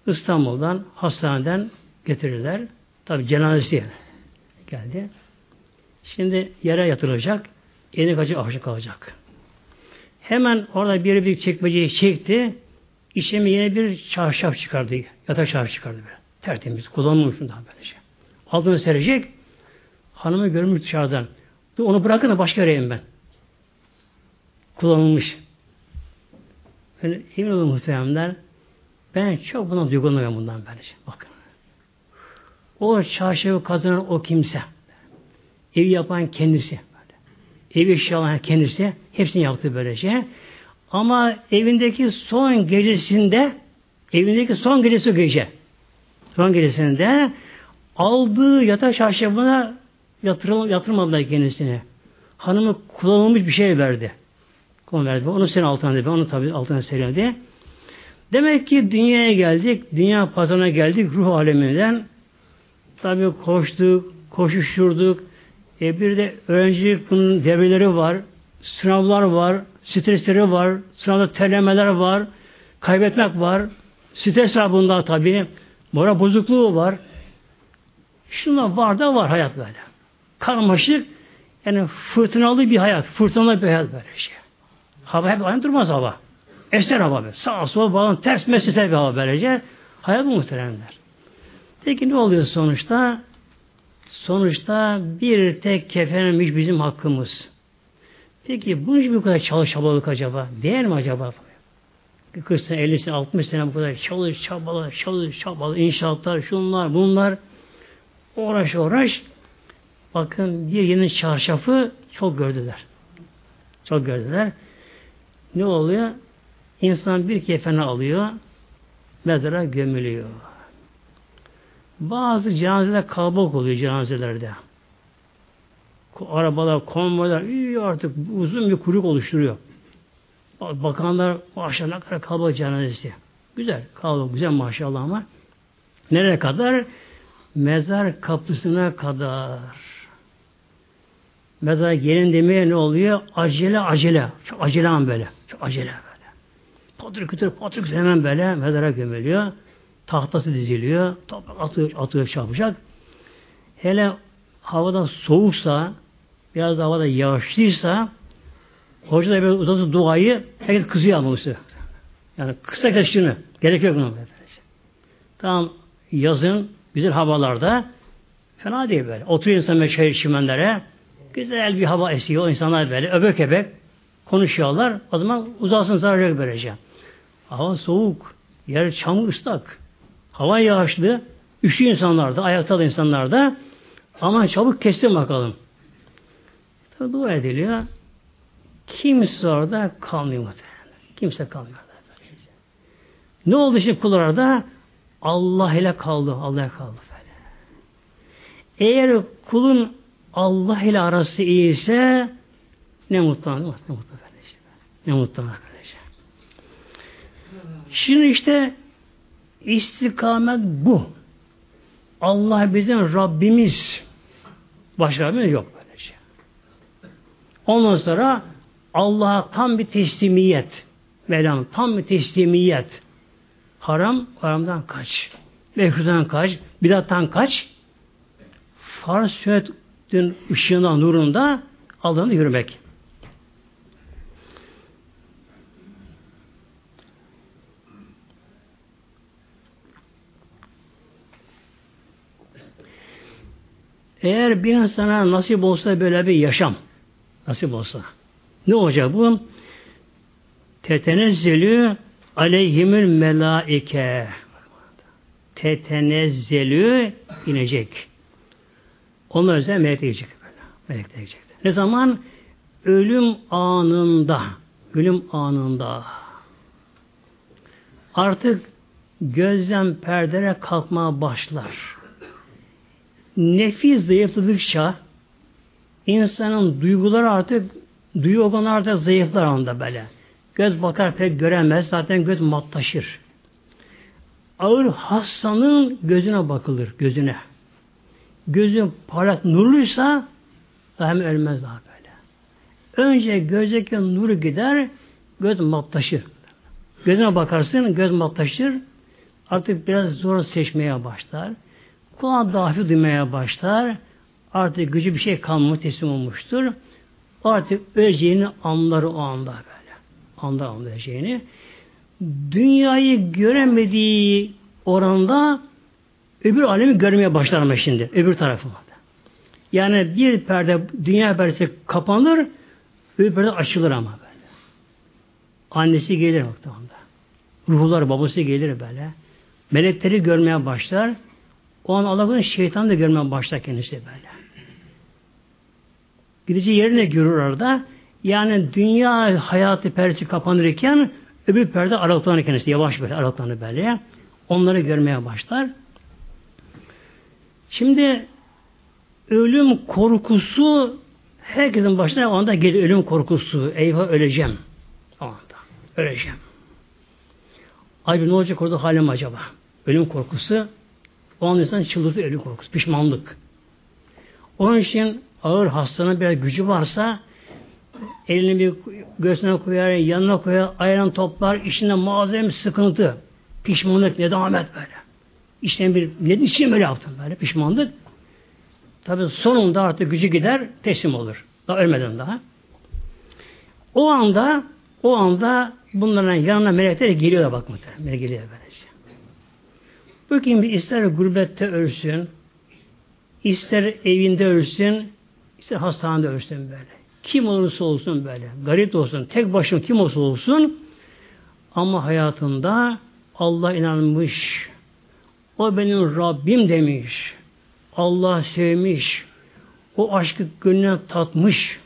İstanbul'dan, hastaneden getirirler. Tabi cenazesi geldi. Şimdi yere yatırılacak. Elini kaçı akşam kalacak. Hemen orada bir bir çekmeceyi çekti. İçime yine bir çarşaf çıkardı. Yatak çarşaf çıkardı böyle. Tertemiz. Kullanılmışım daha böylece. Altını serecek. Hanımı görmüş dışarıdan. Onu bırakın da başka yere ben. Kullanılmış. Ben emin olun muhteremler. Ben çok buna duygulanıyorum bundan böylece. Bakın. O çarşafı kazanan o kimse. Evi yapan kendisi. Evi eşyalan kendisi. Hepsini yaptı böylece. Ama evindeki son gecesinde evindeki son gecesi gece son gecesinde aldığı yatak çarşafına yatırıl, yatırmadılar kendisine. Hanımı kullanılmış bir şey verdi. Konu verdi. Onu sen altına dedi. Onu tabi altına serildi. Demek ki dünyaya geldik. Dünya pazarına geldik. Ruh aleminden. Tabi koştuk, koşuşturduk. E bir de öğrencilik bunun devreleri var. Sınavlar var. Stresleri var. Sınavda terlemeler var. Kaybetmek var. Stres var bunda tabi. Moral bozukluğu var. Şunlar var da var hayat böyle karmaşık yani fırtınalı bir hayat. Fırtınalı bir hayat böyle şey. Hava hep aynı durmaz hava. Eser hava böyle. Sağ sol bağlan ters mesele bir hava böylece. Hayat muhteremler. Peki ne oluyor sonuçta? Sonuçta bir tek kefenmiş bizim hakkımız. Peki bunun için bu kadar çalış çabalık acaba? Değer mi acaba? 40 sene, 50 sene, 60 sene bu kadar çalış, çabalar, çalış, çabalar, inşaatlar, şunlar, bunlar. Uğraş, uğraş. Bakın bir yeni çarşafı çok gördüler. Çok gördüler. Ne oluyor? İnsan bir kefeni alıyor, mezara gömülüyor. Bazı cenazeler kalabalık oluyor cenazelerde. Arabalar, konvoylar artık uzun bir kuyruk oluşturuyor. Bakanlar maşallah ne kadar kalabalık cenazesi. Güzel, kalabalık, güzel maşallah ama nereye kadar? Mezar kapısına kadar. Mezara gelin demeye ne oluyor? Acele acele. Çok acele böyle. Çok acele böyle. Patır kütür patır kütür hemen böyle mezara gömülüyor. Tahtası diziliyor. Toprak atıyor, atıyor çarpacak. Hele havada soğuksa biraz da havada yağışlıysa hoca da biraz uzatır duayı herkes kızıyor alması. Yani kısa kesişini. Gerek yok buna. Tamam yazın güzel havalarda Fena değil böyle. Oturuyor insan meşehir çimenlere. Güzel bir hava esiyor. insanlar böyle öbek öbek konuşuyorlar. O zaman uzasın zarar yok böylece. Hava soğuk. Yer çamur ıslak. Hava yağışlı. Üşüyor insanlar da. Ayakta da insanlar da. Ama çabuk kestin bakalım. Tabi dua ediliyor. Kimse orada kalmıyor muhtemelen. Kimse kalmıyor. Ne oldu şimdi kullarda? Allah ile kaldı. Allah ile kaldı. Böyle. Eğer kulun Allah ile arası iyiyse ne mutlu. Ne mutlu. Ne mutlu. Işte. Ne mutlu. Kardeşim. Şimdi işte istikamet bu. Allah bizim Rabbimiz. Başka bir yok böylece. Ondan sonra Allah'a tam bir teslimiyet. Mevlam tam bir teslimiyet. Haram, haramdan kaç. Mekruhdan kaç. Bidattan kaç. Farz sünnetin ışığında, nurunda Allah'ını yürümek. Eğer bir insana nasip olsa böyle bir yaşam, nasip olsa, ne olacak bu? Tetenezzelü aleyhimül melaike. Tetenezzelü inecek. Onlar üzerine melek gelecek. Melek gelecek. Ne zaman? Ölüm anında. Ölüm anında. Artık gözden perdere kalkmaya başlar. Nefis zayıfladıkça insanın duyguları artık duyu organları artık zayıflar anda böyle. Göz bakar pek göremez. Zaten göz matlaşır. Ağır hastanın gözüne bakılır. Gözüne. Gözü parlak nurluysa daha hem ölmez daha böyle. Önce gözdeki nuru gider, göz matlaşır. Gözüne bakarsın, göz matlaşır. Artık biraz zor seçmeye başlar. Kulağı daha hafif duymaya başlar. Artık gücü bir şey kalmamış, teslim olmuştur. Artık öleceğini anlar o anda böyle. Anlar anlayacağını. Dünyayı göremediği oranda öbür alemi görmeye başlar ama şimdi. Öbür tarafı. Yani bir perde dünya perdesi kapanır öbür perde açılır ama böyle. Annesi gelir muhtemelen. Ruhlar babası gelir böyle. Melekleri görmeye başlar. O an Allah'ın şeytan da görmeye başlar kendisi böyle. Gideceği yerine görür orada. Yani dünya hayatı perdesi kapanırken öbür perde aralıklanır kendisi. Yavaş böyle aralıklanır böyle. Onları görmeye başlar. Şimdi ölüm korkusu herkesin başına o anda gelir ölüm korkusu. Eyvah öleceğim. O anda. Öleceğim. Ay ne olacak orada halim acaba? Ölüm korkusu o an insan çıldırtı ölüm korkusu. Pişmanlık. Onun için ağır hastanın bir gücü varsa elini bir göğsüne koyar, yanına koyar, ayran toplar, işinde malzeme sıkıntı, pişmanlık, nedamet böyle. İşte bir, ne için böyle yaptım böyle, pişmanlık. Tabi sonunda artık gücü gider, teslim olur. Daha ölmeden daha. O anda, o anda bunların yanına melekler geliyor da bak. Melek geliyor böylece. Bakayım bir ister gurbette ölsün, ister evinde ölsün, ister hastanede ölsün böyle. Kim olursa olsun böyle. Garip olsun, tek başına kim olursa olsun ama hayatında Allah inanmış. O benim Rabbim demiş. Allah sevmiş. O aşkı gönlüne tatmış.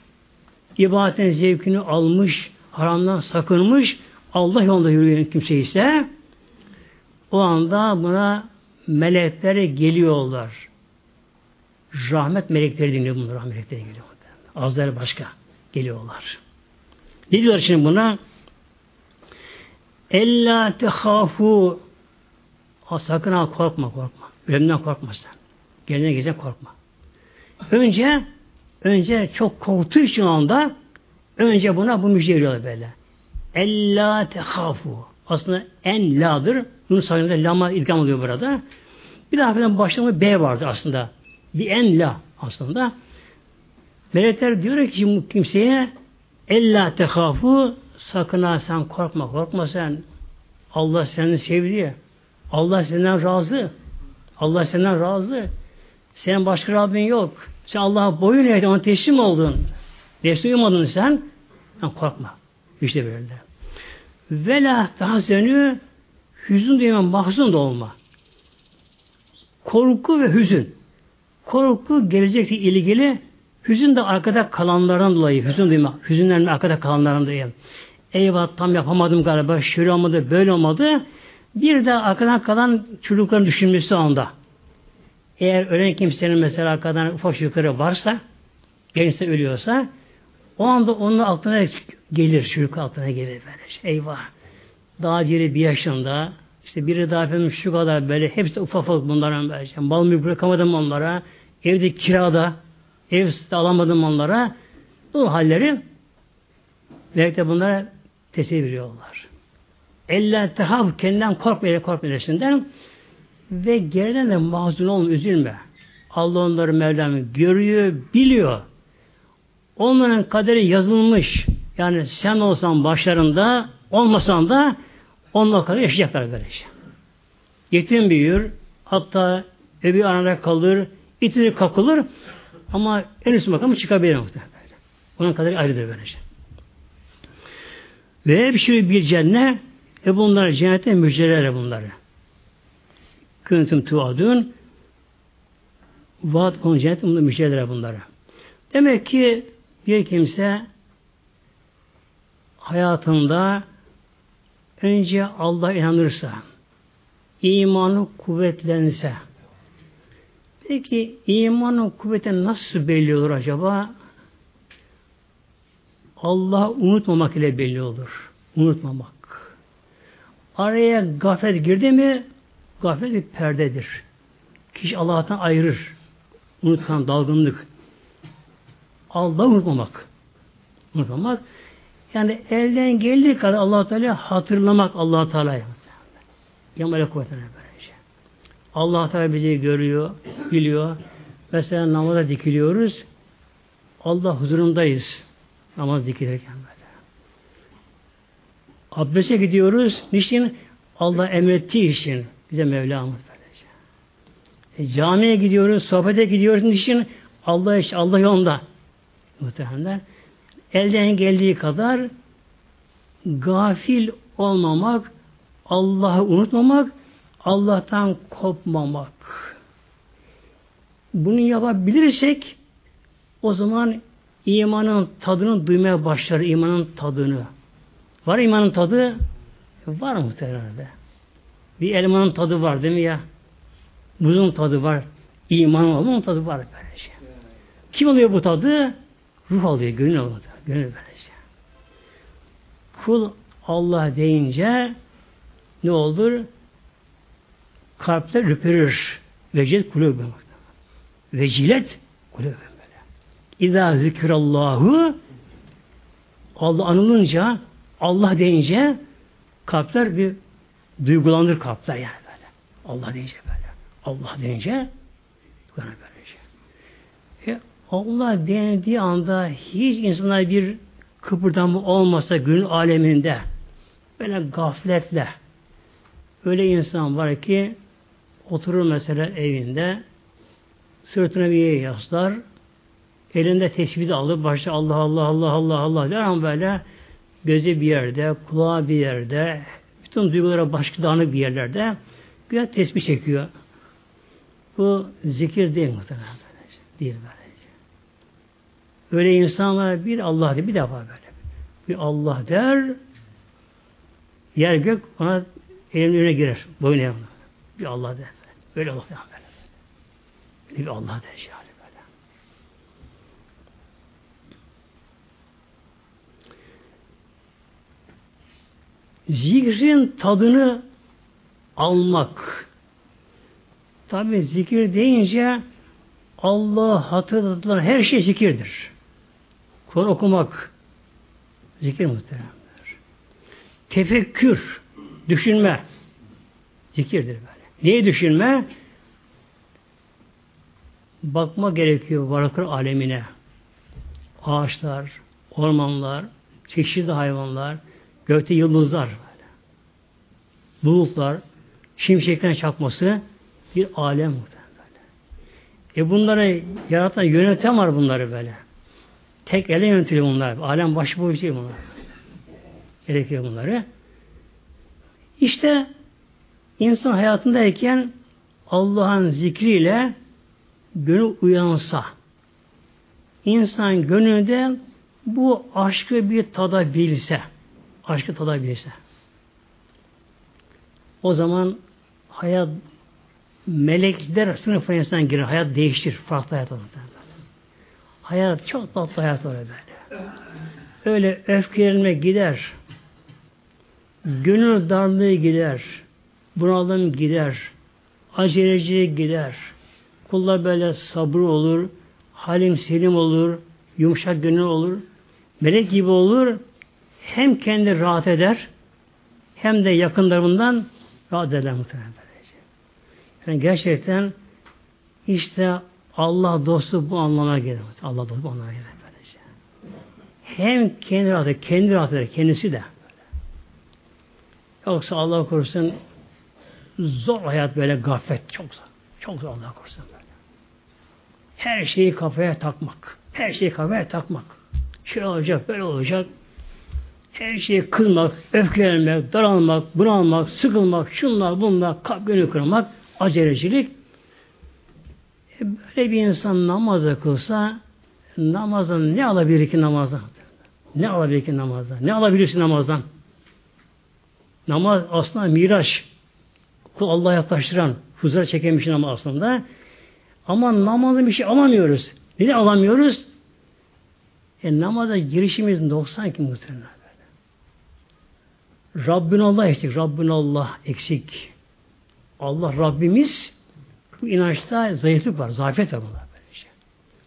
ibadetin zevkini almış. Haramdan sakınmış. Allah yolunda yürüyen kimse ise o anda buna melekler geliyorlar. Rahmet melekleri dinliyor bunlar. Rahmet melekleri geliyor. Azrail başka geliyorlar. Ne diyorlar şimdi buna? Ella tehafu ha, sakın ha korkma korkma. Ölümden korkma sen. Geline gece korkma. Önce önce çok korktuğu için anda önce buna bu müjde veriyorlar böyle. Ella tehafu. Aslında en la'dır. Bunun sayesinde lama ilgam oluyor burada. Bir daha başlama B vardı aslında. Bir en la aslında. Melekler diyor ki kimseye ella tehafu sakın ha sen korkma korkma sen Allah seni sevdi. Allah senden razı. Allah senden razı. Senin başka Rabbin yok. Sen Allah'a boyun eğdin, ona teslim oldun. Nefsi uymadın sen. Yani korkma. İşte böyle. Vela tahzenü hüzün duyma, mahzun da olma. Korku ve hüzün. Korku gelecekle ilgili, hüzün de arkada kalanlardan dolayı, hüzün duyma, hüzünlenme arkada kalanlardan dolayı. Eyvah tam yapamadım galiba, şöyle olmadı, böyle olmadı. Bir de arkadan kalan çocukların düşünmesi anda. Eğer ölen kimsenin mesela arkadan ufak yukarı varsa, gençse ölüyorsa, o anda onun altına gelir, çocuk altına gelir böylece. Eyvah! Daha diri bir yaşında, işte biri daha efendim şu kadar böyle, hepsi ufak ufak bunların böylece. Mal mülk bırakamadım onlara, evde kirada, ev alamadım onlara. Bu halleri belki bunlara teselli veriyorlar. Elle tehab kendinden korkmayla korkmayasından ve geriden de mahzun olma, üzülme. Allah onları Mevlam görüyor, biliyor. Onların kaderi yazılmış. Yani sen olsan başlarında, olmasan da onunla kadar yaşayacaklar böylece. Yetim büyür, hatta evi anada kalır, itilir kakılır ama en üst makamı çıkabilir muhtemelen. Onun kadar ayrıdır böylece. Ve bir şey bir cennet e bunlar cennete müjdeler bunları. Künetüm tuadun vaat onun cennete bunlar müjdeler bunları. Demek ki bir kimse hayatında önce Allah inanırsa, imanı kuvvetlense, peki imanın kuvveti nasıl belli olur acaba? Allah unutmamak ile belli olur. Unutmamak. Araya gaflet girdi mi gaflet bir perdedir. Kişi Allah'tan ayırır. Unutkan, dalgınlık. Allah unutmamak. Unutmamak. Yani elden geldiği kadar allah Teala hatırlamak allah Teala'yı. Yamale kuvvetine böylece. allah Teala bizi görüyor, biliyor. Mesela namaza dikiliyoruz. Allah huzurundayız. Namaz dikilirken. Abdeste gidiyoruz. Niçin? Allah emrettiği için. Bize Mevlamız böylece. Camiye gidiyoruz, sohbete gidiyoruz. Niçin? Allah işte, Allah yolunda. Muhtemelen. Elden geldiği kadar gafil olmamak, Allah'ı unutmamak, Allah'tan kopmamak. Bunu yapabilirsek o zaman imanın tadını duymaya başlar, imanın tadını. Var imanın tadı? Var muhtemelen. Bir elmanın tadı var değil mi ya? Buzun tadı var. İman olmanın tadı var böylece. Kim alıyor bu tadı? Ruh alıyor, gönül alıyor. Gönül böylece. Kul Allah deyince ne olur? Kalpte ürperir. Vecilet kulübü. Vecilet kulübü. İzâ zikrallahu Allah anılınca Allah deyince kalpler bir duygulanır kalpler yani böyle. Allah deyince böyle. Allah deyince duygulanır böylece. E, Allah denildiği anda hiç insana bir kıpırdama olmasa gün aleminde böyle gafletle öyle insan var ki oturur mesela evinde sırtına bir yere yaslar elinde tesbih alıp başta Allah Allah Allah Allah Allah der ama böyle gözü bir yerde, kulağı bir yerde, bütün duygulara başka dağınık bir yerlerde bir tesbih çekiyor. Bu zikir değil muhtemelen. Değil böylece. Öyle insanlar bir Allah der, bir defa böyle. Bir Allah der, yer gök ona elinin önüne girer. Boyuna yanına. Bir Allah der. Öyle Allah der. Bir Allah der. Yani. Zikrin tadını almak. Tabi zikir deyince Allah hatırlatılan her şey zikirdir. Kur'an okumak zikir muhteremler. Tefekkür, düşünme zikirdir böyle. Niye düşünme? Bakma gerekiyor varlıklar alemine. Ağaçlar, ormanlar, çeşitli hayvanlar, gökte yıldızlar, bulutlar, şimşekten çakması bir alem muhtemelen. E bunları yaratan yöneten var bunları böyle. Tek ele yönetiliyor bunlar. Alem başıboş değil bunlar. Gerekiyor bunları. İşte insan hayatındayken Allah'ın zikriyle gönül uyansa, insan gönlünde bu aşkı bir tadabilse, aşkı tadabilse, o zaman hayat melekler sınıfına insan girer. Hayat değiştir. Farklı hayat olur. Hayat çok tatlı hayat olur böyle. Öyle öfkelenme gider. Gönül darlığı gider. Bunalım gider. Aceleci gider. Kullar böyle sabır olur. Halim selim olur. Yumuşak gönül olur. Melek gibi olur. Hem kendi rahat eder hem de yakınlarından rahat eder muhtemelen. Yani gerçekten işte Allah dostu bu anlama gelir. Allah dostu bu anlama gelir. Böylece. Hem kendi rahat eder, kendi rahat eder, kendisi de. Yoksa Allah korusun zor hayat böyle gaflet çok zor. Çok zor Allah korusun böyle. Her şeyi kafaya takmak. Her şeyi kafaya takmak. Şöyle olacak, böyle olacak. Her şeyi kızmak, öfkelenmek, daralmak, bunalmak, sıkılmak, şunlar bunlar, kalp gönül kırmak, acelecilik. E böyle bir insan namazı kılsa namazdan ne alabilir ki namazdan? Ne alabilir ki namazdan? Ne alabilirsin namazdan? Namaz aslında miraç. Kul Allah'a yaklaştıran, huzura çeken bir şey namaz aslında. Ama namazda bir şey alamıyoruz. Neden alamıyoruz? E, namaza girişimiz 90 ki muhtemelen. Rabbin Allah eksik. Rabbin Allah eksik. Allah Rabbimiz bu inançta zayıflık var. Zafiyet var bunlar.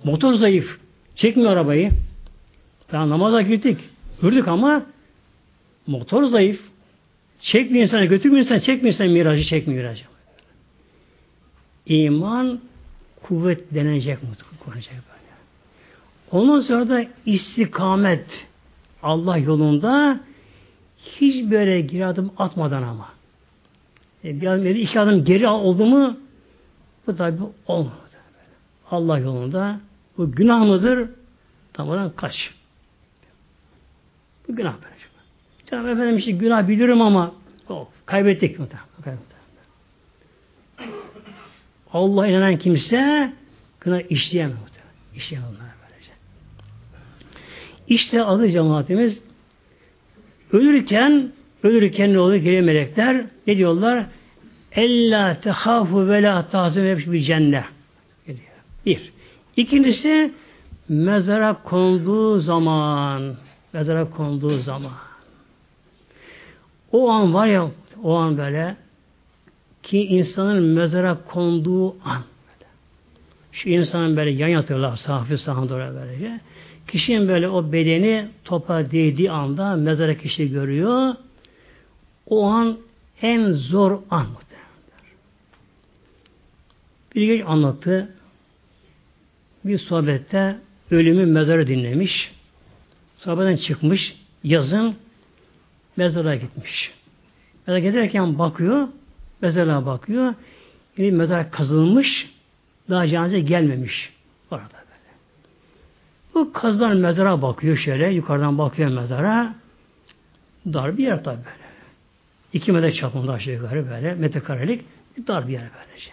Motor zayıf. Çekmiyor arabayı. Daha namaza gittik. Gördük ama motor zayıf. Çekmiyor insana, götürmüyor insana, çekmiyor insana miracı, çekmiyor miracı. İman kuvvet denecek konacak böyle. Ondan sonra da istikamet Allah yolunda hiç böyle geri adım atmadan ama. E, bir adım, iki adım geri oldu mu bu tabi olmadı. Allah yolunda bu günah mıdır? Tamamen kaç. Bu günah böyle. Canım efendim işte günah bilirim ama oh, kaybettik mi? Allah inanan kimse günah işleyemez. İşleyemez. İşte adı cemaatimiz ölürken ölürken ne oluyor? Geliyor melekler. Ne diyorlar? Ella tehafu ve la tahzun bir cennet. Bir. İkincisi mezara konduğu zaman mezara konduğu zaman o an var ya o an böyle ki insanın mezara konduğu an böyle. şu insanın böyle yan yatırlar sahifi sahan doğru böylece kişinin böyle o bedeni topa değdiği anda mezara kişi görüyor o an en zor an bir genç anlattı. Bir sohbette ölümü mezarı dinlemiş. Sohbetten çıkmış. Yazın mezara gitmiş. Mezara giderken bakıyor. Mezara bakıyor. Yine mezar kazılmış. Daha cenaze gelmemiş. Bu kazılan mezara bakıyor şöyle. Yukarıdan bakıyor mezara. Dar bir yer tabi böyle. İki metre çapında aşağı yukarı böyle. Metrekarelik dar bir yer böylece.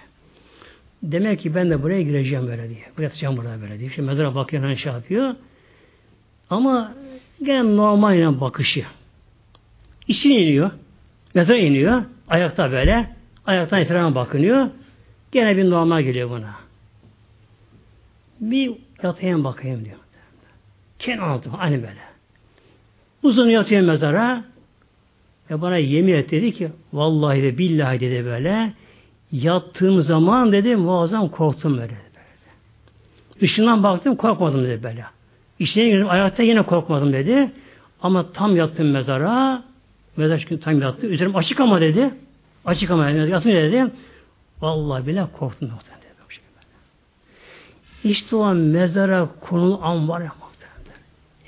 Demek ki ben de buraya gireceğim böyle diye. Buraya yatacağım burada böyle diye. Şimdi mezara bakıyor, hani şey yapıyor. Ama gene normal inen bakışı. İçine iniyor. Mezara iniyor. Ayakta böyle. Ayaktan etrafa bakınıyor. Gene bir normal geliyor buna. Bir yatayım bakayım diyor. Kendi anlattım. Aynı böyle. Uzun yatıyor mezara. Ve bana yemin et dedi ki vallahi de billahi dedi böyle yattığım zaman dedi muazzam korktum böyle. Dışından baktım korkmadım dedi böyle. İçine girdim ayakta yine korkmadım dedi. Ama tam yattım mezara mezar çünkü tam yattı. Üzerim açık ama dedi. Açık ama yatınca dedi. Vallahi bile korktum dedi. İşte o mezara konulu an var ya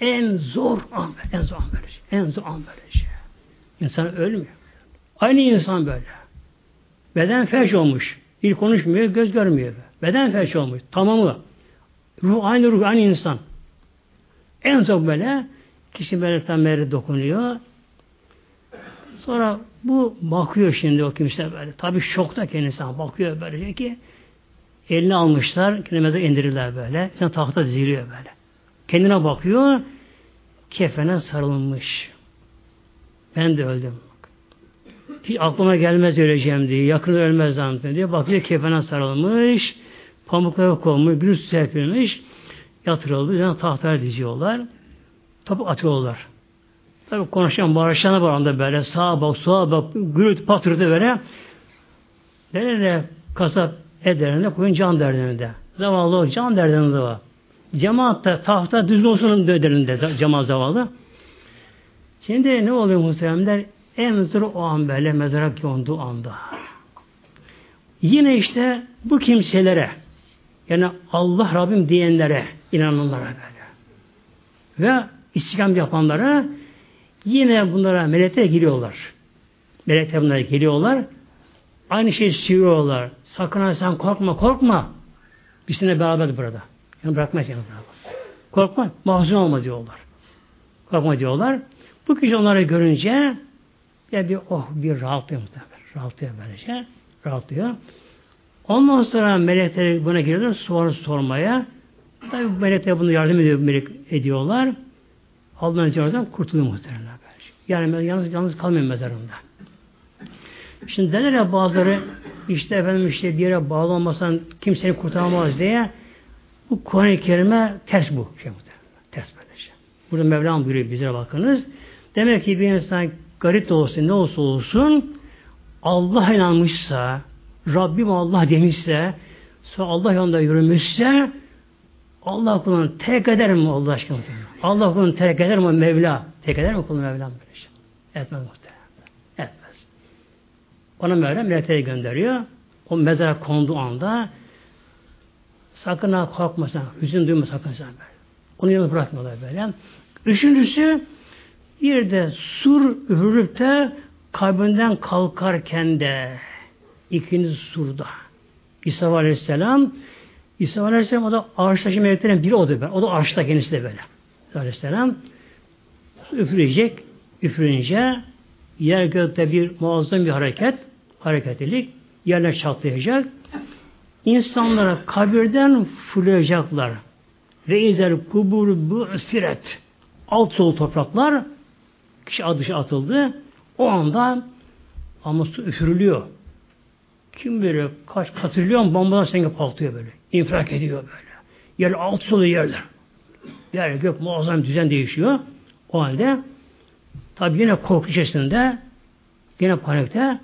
en zor an, en zor an böyle şey. En zor an böyle şey. İnsan ölmüyor. Aynı insan böyle. Beden felç olmuş. Dil konuşmuyor, göz görmüyor. Beden felç olmuş. Tamamı. Ruh aynı ruh, aynı insan. En çok böyle kişi melekten beri dokunuyor. Sonra bu bakıyor şimdi o kimse böyle. Tabi şokta kendisi bakıyor böyle ki elini almışlar, kendine indirirler böyle. Sen tahta diziliyor böyle. Kendine bakıyor, kefene sarılmış. Ben de öldüm. Hiç aklıma gelmez öleceğim diye, yakın ölmez zannediyor diye. Bakıyor kefene sarılmış, pamukları konmuş, bir üstü serpilmiş, yatırıldı. Yani tahtaya diziyorlar. Topuk atıyorlar. Tabi konuşan bağırışan var anda böyle sağa bak sola bak gürültü patırtı böyle. Nerede kasap ederinde koyun can derdinde. Zavallı can derdinde var. Cemaatte tahta düzgün olsun derdinde cemaat zavallı. Şimdi ne oluyor muhteremler? En zor o an böyle mezara konduğu anda. Yine işte bu kimselere yani Allah Rabbim diyenlere inananlara böyle ve istikam yapanlara yine bunlara melekler geliyorlar. Melekler bunlara geliyorlar. Aynı şeyi söylüyorlar. Sakın sen korkma korkma. Biz seninle beraber burada. Yani bırakmayız yani beraber. Korkma, mahzun olma diyorlar. Korkma diyorlar. Bu kişi onları görünce ya bir oh bir rahatlıyor muhtemelen. Rahatlıyor böylece. Rahatlıyor. Ondan sonra melekler buna geliyorlar soru sormaya. Tabi melekler bunu yardım ediyor, melek ediyorlar. Allah'ın cevabından kurtuluyor muhtemelen. Yani yalnız, yalnız kalmıyor mezarında. Şimdi derler ya bazıları işte efendim işte bir yere bağlı olmasan kimseyi kurtaramaz diye bu Kur'an-ı Kerim'e ters bu. Şey. Ters böyle şey. Burada Mevlam buyuruyor bize bakınız. Demek ki bir insan garip de olsun ne olsa olsun Allah inanmışsa Rabbim Allah demişse sonra Allah yolunda yürümüşse Allah kulunu terk eder mi Allah aşkına? Allah kulunu terk eder mi Mevla? Terk eder mi kulunu Mevla? Böyle şey. Etmez muhtemelen. Etmez. Ona Mevla melekleri gönderiyor. O mezara konduğu anda sakın ha korkma sen. Hüzün duyma sakın sen böyle. Onu yanına bırakmıyorlar böyle. Üçüncüsü bir de sur üfürüp de kalbinden kalkarken de ikinci surda İsa Aleyhisselam İsa Aleyhisselam o da arştaki meleklerin biri o da, o da arşta kendisi de böyle. İsa Aleyhisselam üfürecek, üfürünce yer gökte bir muazzam bir hareket, hareketlilik, yerler çatlayacak. İnsanlara kabirden fırlayacaklar. Ve izel kubur bu siret. Alt sol topraklar kişi adışı atıldı. O anda ama su üfürülüyor. Kim böyle kaç katrilyon bombadan senge patlıyor böyle. İnfrak ediyor böyle. Yer alt solu yerler. Yer gök muazzam düzen değişiyor. O halde tabi yine korku içerisinde yine panikte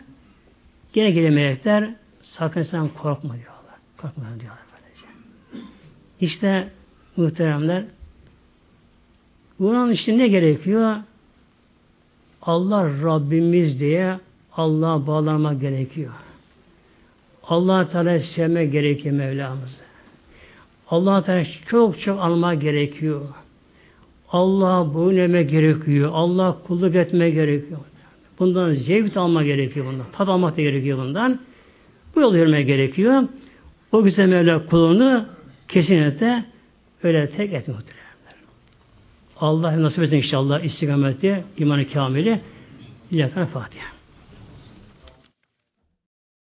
yine gelen melekler sakın sen korkma diyorlar. Korkma diyorlar böylece. İşte muhteremler bunun için ne gerekiyor? Allah Rabbimiz diye Allah'a bağlanma gerekiyor. Allah Teala sevme gerekiyor Mevlamızı. Allah Teala çok çok alma gerekiyor. Allah boyun eğme gerekiyor. Allah kulluk etme gerekiyor. Bundan zevk alma gerekiyor bundan. Tat almak da gerekiyor bundan. Bu yolu yürüme gerekiyor. O güzel Mevla kulunu kesinlikle öyle tek etme Allah nasip etsin inşallah istikameti, imanı kamili. İlahi Fatiha.